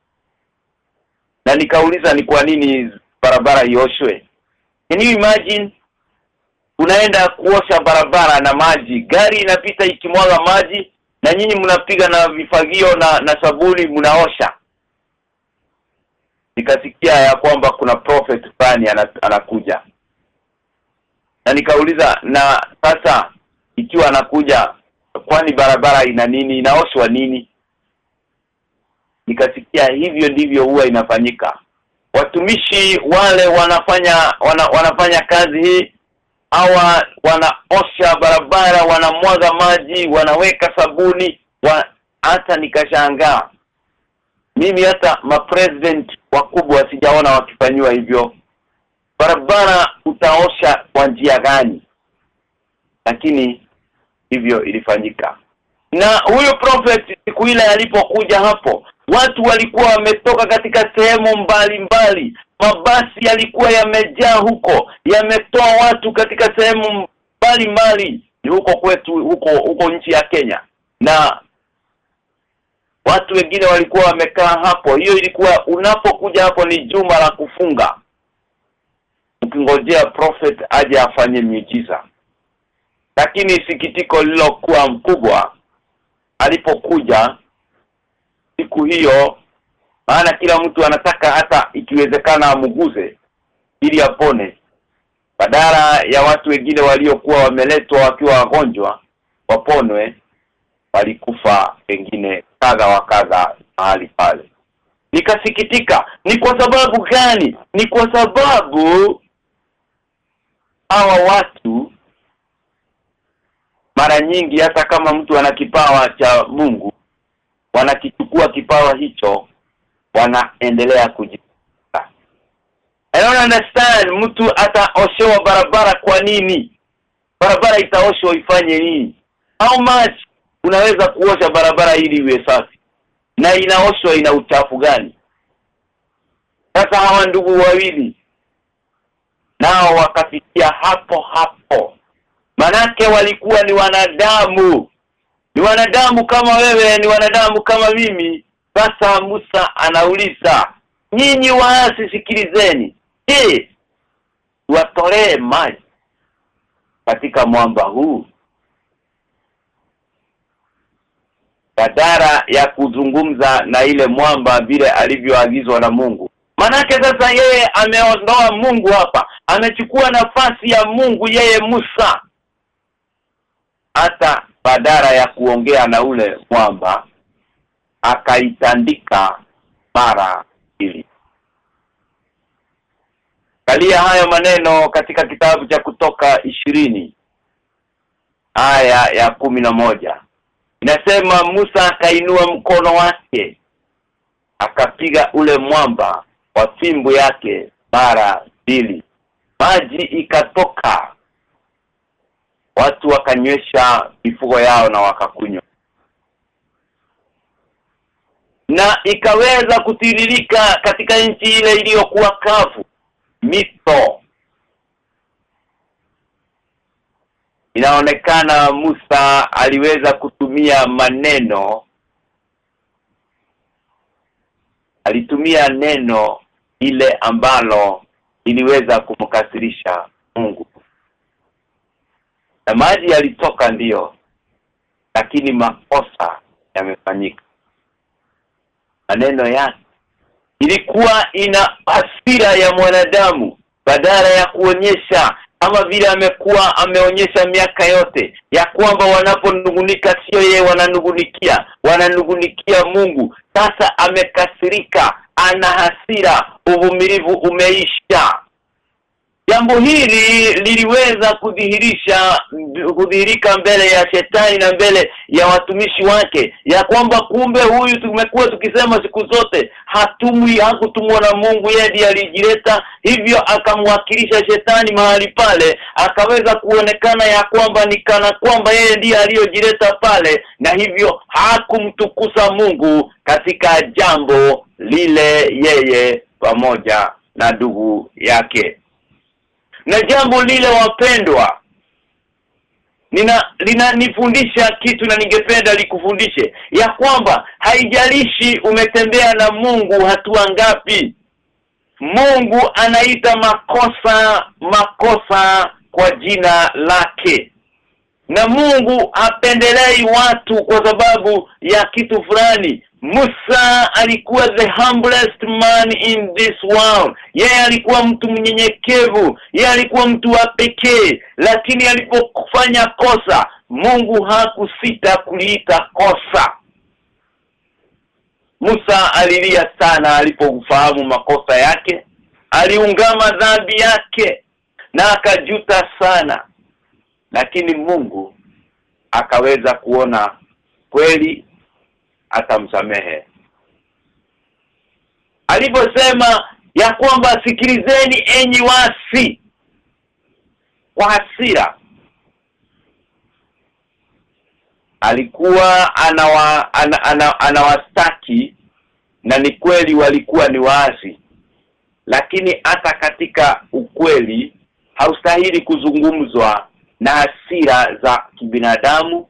Na nikauliza ni kwa nini barabara ioshwe? Can you imagine? Unaenda kuosha barabara na maji gari inapita ikimwaga maji na nyinyi mnapiga na vifagio na na sabuni mnaosha nikasikia ya kwamba kuna prophet fulani anakuja. Na nikauliza na sasa ikiwa anakuja kwani barabara ina nini? Inaoshwa nini? Nikasikia hivyo ndivyo huwa inafanyika. Watumishi wale wanafanya wana, wanafanya kazi hii hawa wanaosha barabara wanamwaga maji wanaweka sabuni wa, hata nikashangaa mimi hata mapresident wakubwa sijaona wakifanywa hivyo. Barabara utaosha kwa njia gani? Lakini hivyo ilifanyika. Na huyo prophet siku ile alipokuja hapo watu walikuwa wametoka katika sehemu mbalimbali. Mabasi yalikuwa yamejaa huko yametoa watu katika sehemu mbalimbali. Ni huko kwetu huko huko nchi ya Kenya. Na watu wengine walikuwa wamekaa hapo. Hiyo ilikuwa unapokuja hapo ni juma la kufunga. Ukingojea prophet aje afanye miujiza. Lakini sikitiko lilokuwa mkubwa alipokuja siku hiyo maana kila mtu anataka hata ikiwezekana amuguze ili apone. Badala ya watu wengine waliokuwa wameletwa wakiwa wagonjwa waponwe walikufa pengine kadha wa kadha mahali pale. Nikasikitika ni kwa sababu gani? Ni kwa sababu hawa watu mara nyingi hata kama mtu ana kipawa cha Mungu wanakichukua kipawa hicho wanaendelea kuji I don't understand mtu ataoshewa barabara kwa nini? Barabara itaoshwa ifanye nini? How much unaweza kuosha barabara ili iwe safi. Na inaoshwa ina uchafu gani? Sasa hawa ndugu wawili nao wakafikia hapo hapo. Manake walikuwa ni wanadamu. Ni wanadamu kama wewe ni wanadamu kama mimi. Sasa Musa anauliza nyinyi waasi sikilizeni. Je watolee maji katika mwamba huu badara ya kuzungumza na ile mwamba vile alivyoagizwa na Mungu. Manake sasa yeye ameondoa Mungu hapa. Amechukua nafasi ya Mungu yeye Musa. Hata badara ya kuongea na ule mwamba akaitandika mara mbili Kalia hayo maneno katika kitabu cha kutoka ishirini aya ya kumi na moja inasema Musa akainua mkono wake akapiga ule mwamba kwa fimbo yake mara mbili. Maji ikatoka watu wakanywesha mifugo yao na wakakunywa. Na ikaweza kutiririka katika nchi ile iliyokuwa kavu mito inaonekana Musa aliweza kutumia maneno alitumia neno ile ambalo iliweza kumkasirisha Mungu. Na maji yalitoka ndiyo lakini makosa yamefanyika. Maneno yake ilikuwa ina asira ya mwanadamu badala ya kuonyesha kama vile amekuwa ameonyesha miaka yote ya kwamba wanaponungunika sio yeye wananungunikia wananungunikia Mungu. Sasa amekasirika ana hasira uvumilivu umeisha jambo hili liliweza kudhihirisha kudhihirika mbele ya shetani na mbele ya watumishi wake ya kwamba kumbe huyu tumekuwa tukisema siku zote hatumwi hakutumwa na Mungu yeye ndiye alijileta hivyo akamwakilisha shetani mahali pale akaweza kuonekana ya kwamba ni kana kwamba yeye ndiye aliyojileta pale na hivyo hakumtukusa Mungu katika jambo lile yeye pamoja na ndugu yake na jambo lile wapendwa nina linanifundisha kitu na ningependa likufundishe ya kwamba haijalishi umetembea na Mungu hatua ngapi Mungu anaita makosa makosa kwa jina lake. Na Mungu hapendelei watu kwa sababu ya kitu fulani Musa alikuwa the humblest man in this world. Yeye alikuwa mtu mnyenyekevu, yeye alikuwa mtu wa pekee, lakini alipofanya kosa, Mungu hakusita kuliita kosa. Musa alilia sana alipofahamu makosa yake, aliungama dhambi yake na akajuta sana. Lakini Mungu akaweza kuona kweli atamsamehe. Aliposema ya kwamba sikilizeni enyi wasi kwa hasira alikuwa anawa ana, ana, anawastaki na ni kweli walikuwa ni waasi lakini hata katika ukweli haustahili kuzungumzwa na hasira za kibinadamu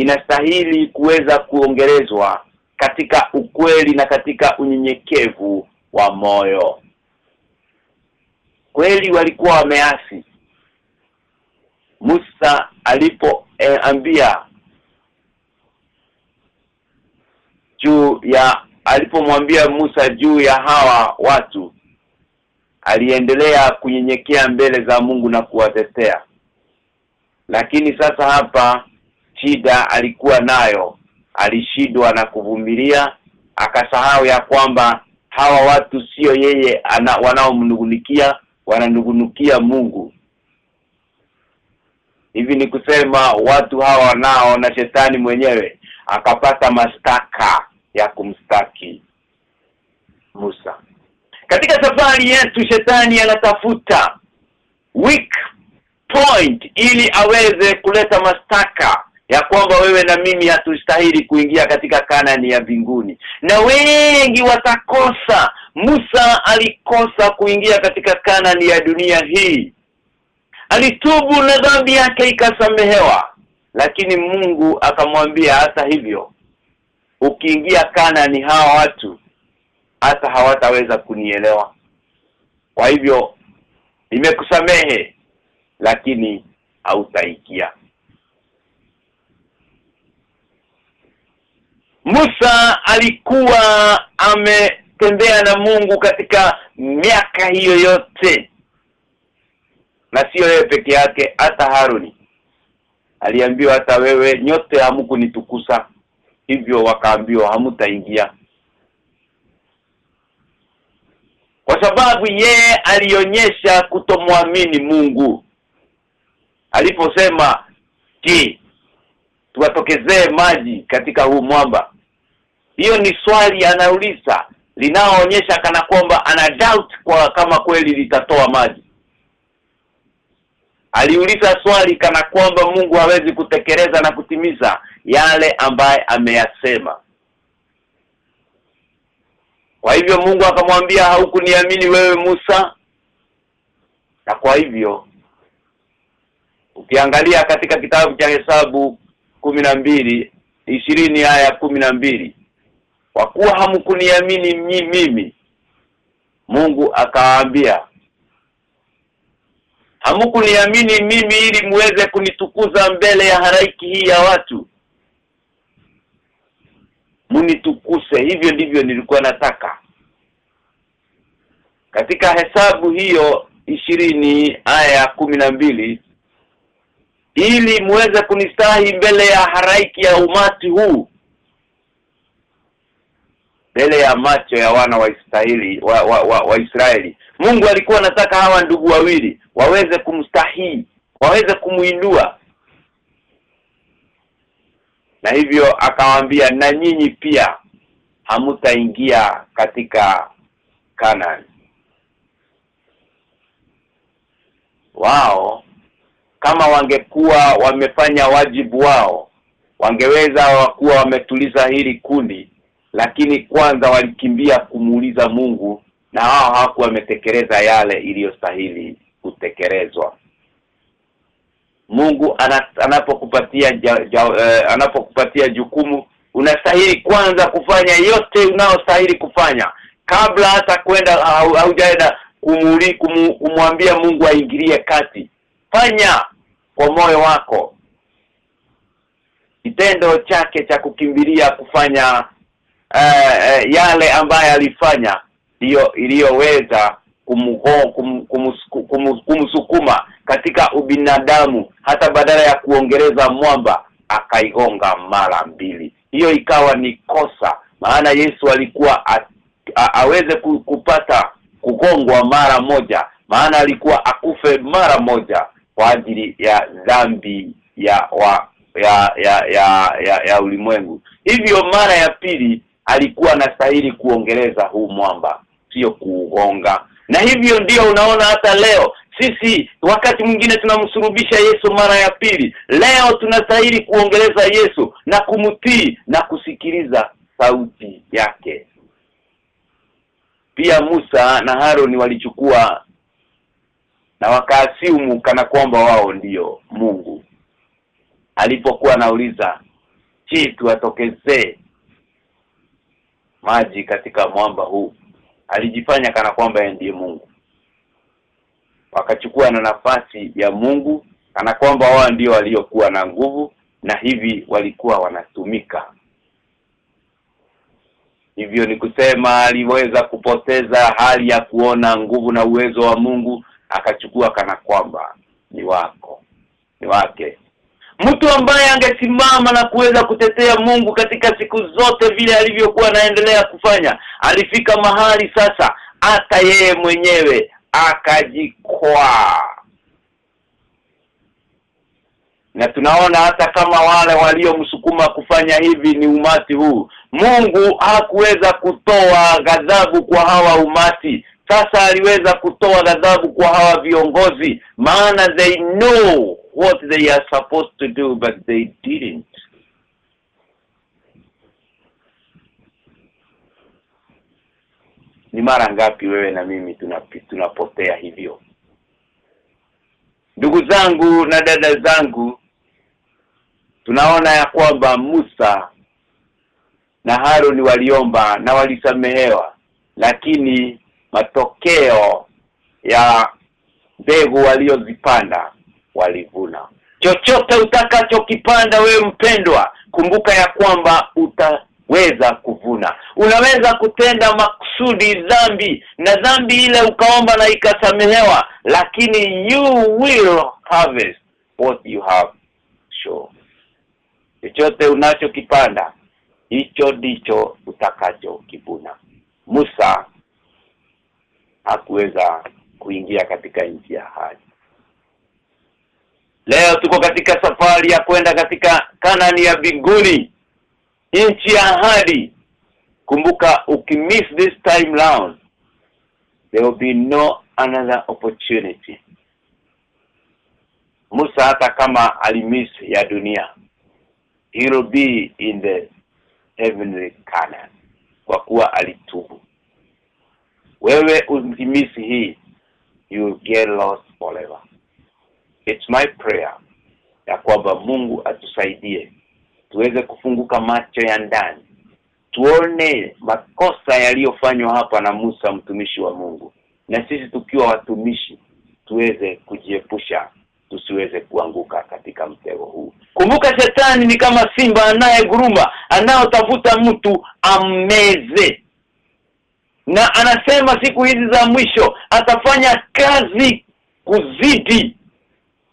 inastahili kuweza kuongelezwa katika ukweli na katika unyenyekevu wa moyo. Kweli walikuwa wameasi. Musa alipoambia eh, juu ya alipomwambia Musa juu ya hawa watu aliendelea kunyenyekea mbele za Mungu na kuwatetea. Lakini sasa hapa shida alikuwa nayo alishindwa na kuvumilia akasahau ya kwamba hawa watu sio yeye wanaomnungunikia wananungunikia Mungu. Hivi ni kusema watu hawa nao na shetani mwenyewe akapata mashtaka ya kumstaki Musa. Katika safari yetu shetani anatafuta weak point ili aweze kuleta mastaka ya kwamba wewe na mimi hatustahili kuingia katika kanani ya mbinguni. Na wengi watakosa. Musa alikosa kuingia katika kanani ya dunia hii. Alitubu na dhambi yake ikasamehewa. Lakini Mungu akamwambia hata hivyo ukiingia kanani hawa watu hata hawataweza kunielewa. Kwa hivyo nimekusamehe lakini hautaikia Musa alikuwa ametembea na Mungu katika miaka hiyo yote na sio yeye peke yake hata Haruni. Aliambiwa hata wewe nyote hamkunitukusa hivyo wakaambiwa hamtaingia kwa sababu yeye alionyesha kutomwamini Mungu. Aliposema ki tuwatokezee maji katika huu mwamba hiyo ni swali anauliza linaoonyesha kana kwamba ana doubt kwa kama kweli litatoa maji. Aliuliza swali kana kwamba Mungu hawezi kutekeleza na kutimiza yale ambaye ameyasema. Kwa hivyo Mungu akamwambia haukuniamini wewe Musa? Na kwa hivyo ukiangalia katika kitabu cha hesabu mbili ishirini haya mbili kwa kuwa hamkuniamini mimi Mungu akawaambia hamkuniamini mimi ili muweze kunitukuza mbele ya haraiki hii ya watu? Munitukuse hivyo ndivyo nilikuwa nataka. Katika hesabu hiyo ishirini aya na mbili ili muweze kunistahi mbele ya haraiki ya umati huu mbele ya macho ya wana wa Israeli wa, wa, wa, wa Israeli. Mungu alikuwa anataka hawa ndugu wawili waweze kumstahii waweze kumuinua. Na hivyo akawaambia na nyinyi pia hamutaingia katika Canaan wao kama wangekuwa wamefanya wajibu wao wangeweza kuwa wametuliza hili kundi lakini kwanza walikimbia kumuuliza Mungu na hao hawakuwa wametekeleza yale iliyostahili kutekelezwa. Mungu anapokupatia uh, anapokupatia jukumu unastahili kwanza kufanya yote unaostahili kufanya. Kabla hata kwenda haujaenda kumuli kumwambia Mungu aingilie kati fanya kwa moyo wako. Kitendo chake cha kukimbilia kufanya uh, yale ambaye alifanya ndiyo iliyoweza kumsukuma katika ubinadamu hata badala ya kuongeleza mwamba akaigonga mara mbili. Hiyo ikawa ni kosa maana Yesu alikuwa a, a, aweze kupata kugongwa mara moja maana alikuwa akufe mara moja kwa ajili ya dhambi ya wa ya ya ya, ya, ya ulimwengu. Hivyo mara ya pili alikuwa anastahili kuongeleza huu mwamba sio kuugonga. Na hivyo ndio unaona hata leo sisi wakati mwingine tunamsurubisha Yesu mara ya pili leo tunastahili kuongeleza Yesu na kumtii na kusikiliza sauti yake. Pia Musa na Haroni walichukua na wakaasimu kana kwamba wao ndiyo Mungu. Alipokuwa anauliza je tuwatokezee maji katika mwamba huu. Alijifanya kana kwamba yeye ndiye Mungu. Wakachukua na nafasi ya Mungu kana kwamba wao ndio waliokuwa na nguvu na hivi walikuwa wanatumika. Hivyo ni kusema aliweza kupoteza hali ya kuona nguvu na uwezo wa Mungu akachukua kana kwamba ni wako ni wake mtu ambaye angesimama na kuweza kutetea Mungu katika siku zote vile alivyokuwa anaendelea kufanya alifika mahali sasa hata yeye mwenyewe akajikwa na tunaona hata kama wale waliomsukuma kufanya hivi ni umati huu. Mungu hakuweza kutoa ghadhabu kwa hawa umati sasa aliweza kutoa ghadhabu kwa hawa viongozi maana they know what they are supposed to do but they didn't. Ni mara ngapi wewe na mimi tunapotea hivyo? Ndugu zangu na dada zangu tunaona ya kwamba Musa na Haruni waliomba na walisamehewa lakini matokeo ya mbegu waliozipanda walivuna. Chochote utakachokipanda wewe mpendwa kumbuka ya kwamba utaweza kuvuna. Unaweza kutenda maksudi dhambi na dhambi ile ukaomba na ikasamehewa lakini you will harvest what you have shown chochote unachokipanda hicho ndicho utakachokivuna. Musa hakuweza kuingia katika nchi ya ahadi. Leo tuko katika safari ya kwenda katika Kanani ya binguni nchi ya ahadi. Kumbuka ukimiss this time round there will be no another opportunity. Musa hata kama alimiss ya dunia he will be in the heavenly Canaan kwa kuwa alitubu wewe uzimisi hii. You get lost forever. It's my prayer ya kwamba Mungu atusaidie. Tuweze kufunguka macho ya ndani. Tuone makosa yaliyofanywa hapa na Musa mtumishi wa Mungu. Na sisi tukiwa watumishi tuweze kujiepusha. Tusiweze kuanguka katika mtego huu. Kumbuka shetani ni kama simba anayeguruma anayotafuta mtu ameze na anasema siku hizi za mwisho atafanya kazi kuzidi.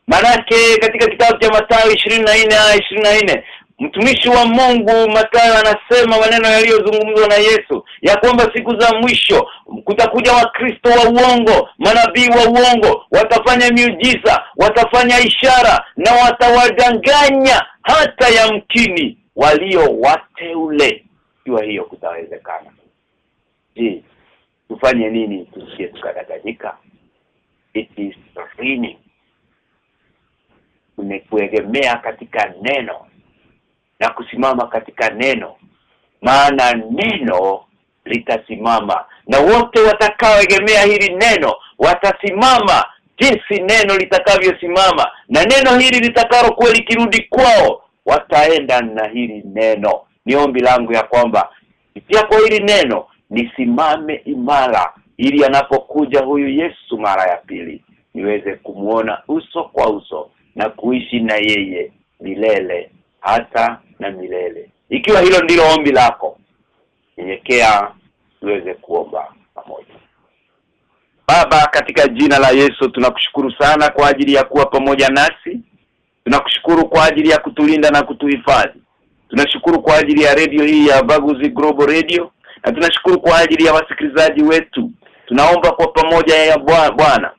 Manake katika kitabu cha Mathayo 24 aya 24 mtumishi wa Mungu Mathayo anasema maneno yaliyozungumzwa na Yesu ya kwamba siku za mwisho kutakuja wakristo wa uongo manabii wa uongo watafanya miujiza watafanya ishara na watawadanganya hata yamkini walio wateule. Ikiwa hiyo kutawezekana. Je tufanye nini tusije tukadanganyika it is katika neno na kusimama katika neno maana neno litasimama. Na wote watakaoegemea hili neno watasimama jinsi neno litakavyosimama. Na neno hili litakalo kuwa likirudi kwao wataenda na hili neno. Ni ombi langu ya kwamba kupitia kwa hili neno nisimame imara ili anapokuja huyu Yesu mara ya pili niweze kumuona uso kwa uso na kuishi na yeye milele hata na milele. Ikiwa hilo ndilo ombi lako nyenyekea tuweze kuomba pamoja. Baba katika jina la Yesu tunakushukuru sana kwa ajili ya kuwa pamoja nasi. Tunakushukuru kwa ajili ya kutulinda na kutuhifadhi. Tunashukuru kwa ajili ya redio hii ya Baguzi Global Radio na tunashukuru kwa ajili ya wasikilizaji wetu. Tunaomba kwa pamoja ya Bwana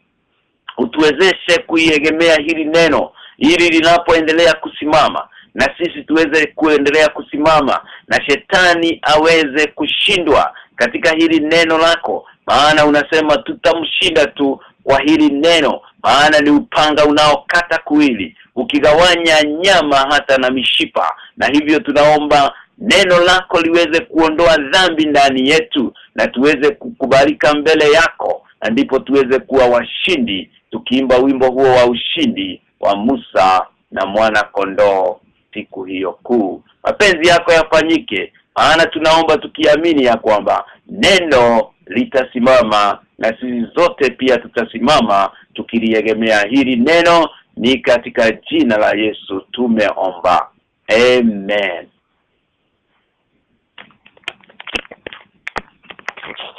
utuwezeshe kuiegemea hili neno ili linapoendelea kusimama na sisi tuweze kuendelea kusimama na shetani aweze kushindwa katika hili neno lako. Maana unasema tutamshinda tu kwa hili neno maana ni upanga unaokata kuili ukigawanya nyama hata na mishipa. Na hivyo tunaomba neno lako liweze kuondoa dhambi ndani yetu na tuweze kukubalika mbele yako na ndipo tuweze kuwa washindi tukiimba wimbo huo wa ushindi wa Musa na mwana kondoo siku hiyo kuu. Mapenzi yako yafanyike maana tunaomba tukiamini ya kwamba neno litasimama na sisi zote pia tutasimama tukiliegemea hili neno. Ni katika jina la Yesu tumeomba. Amen Thanks.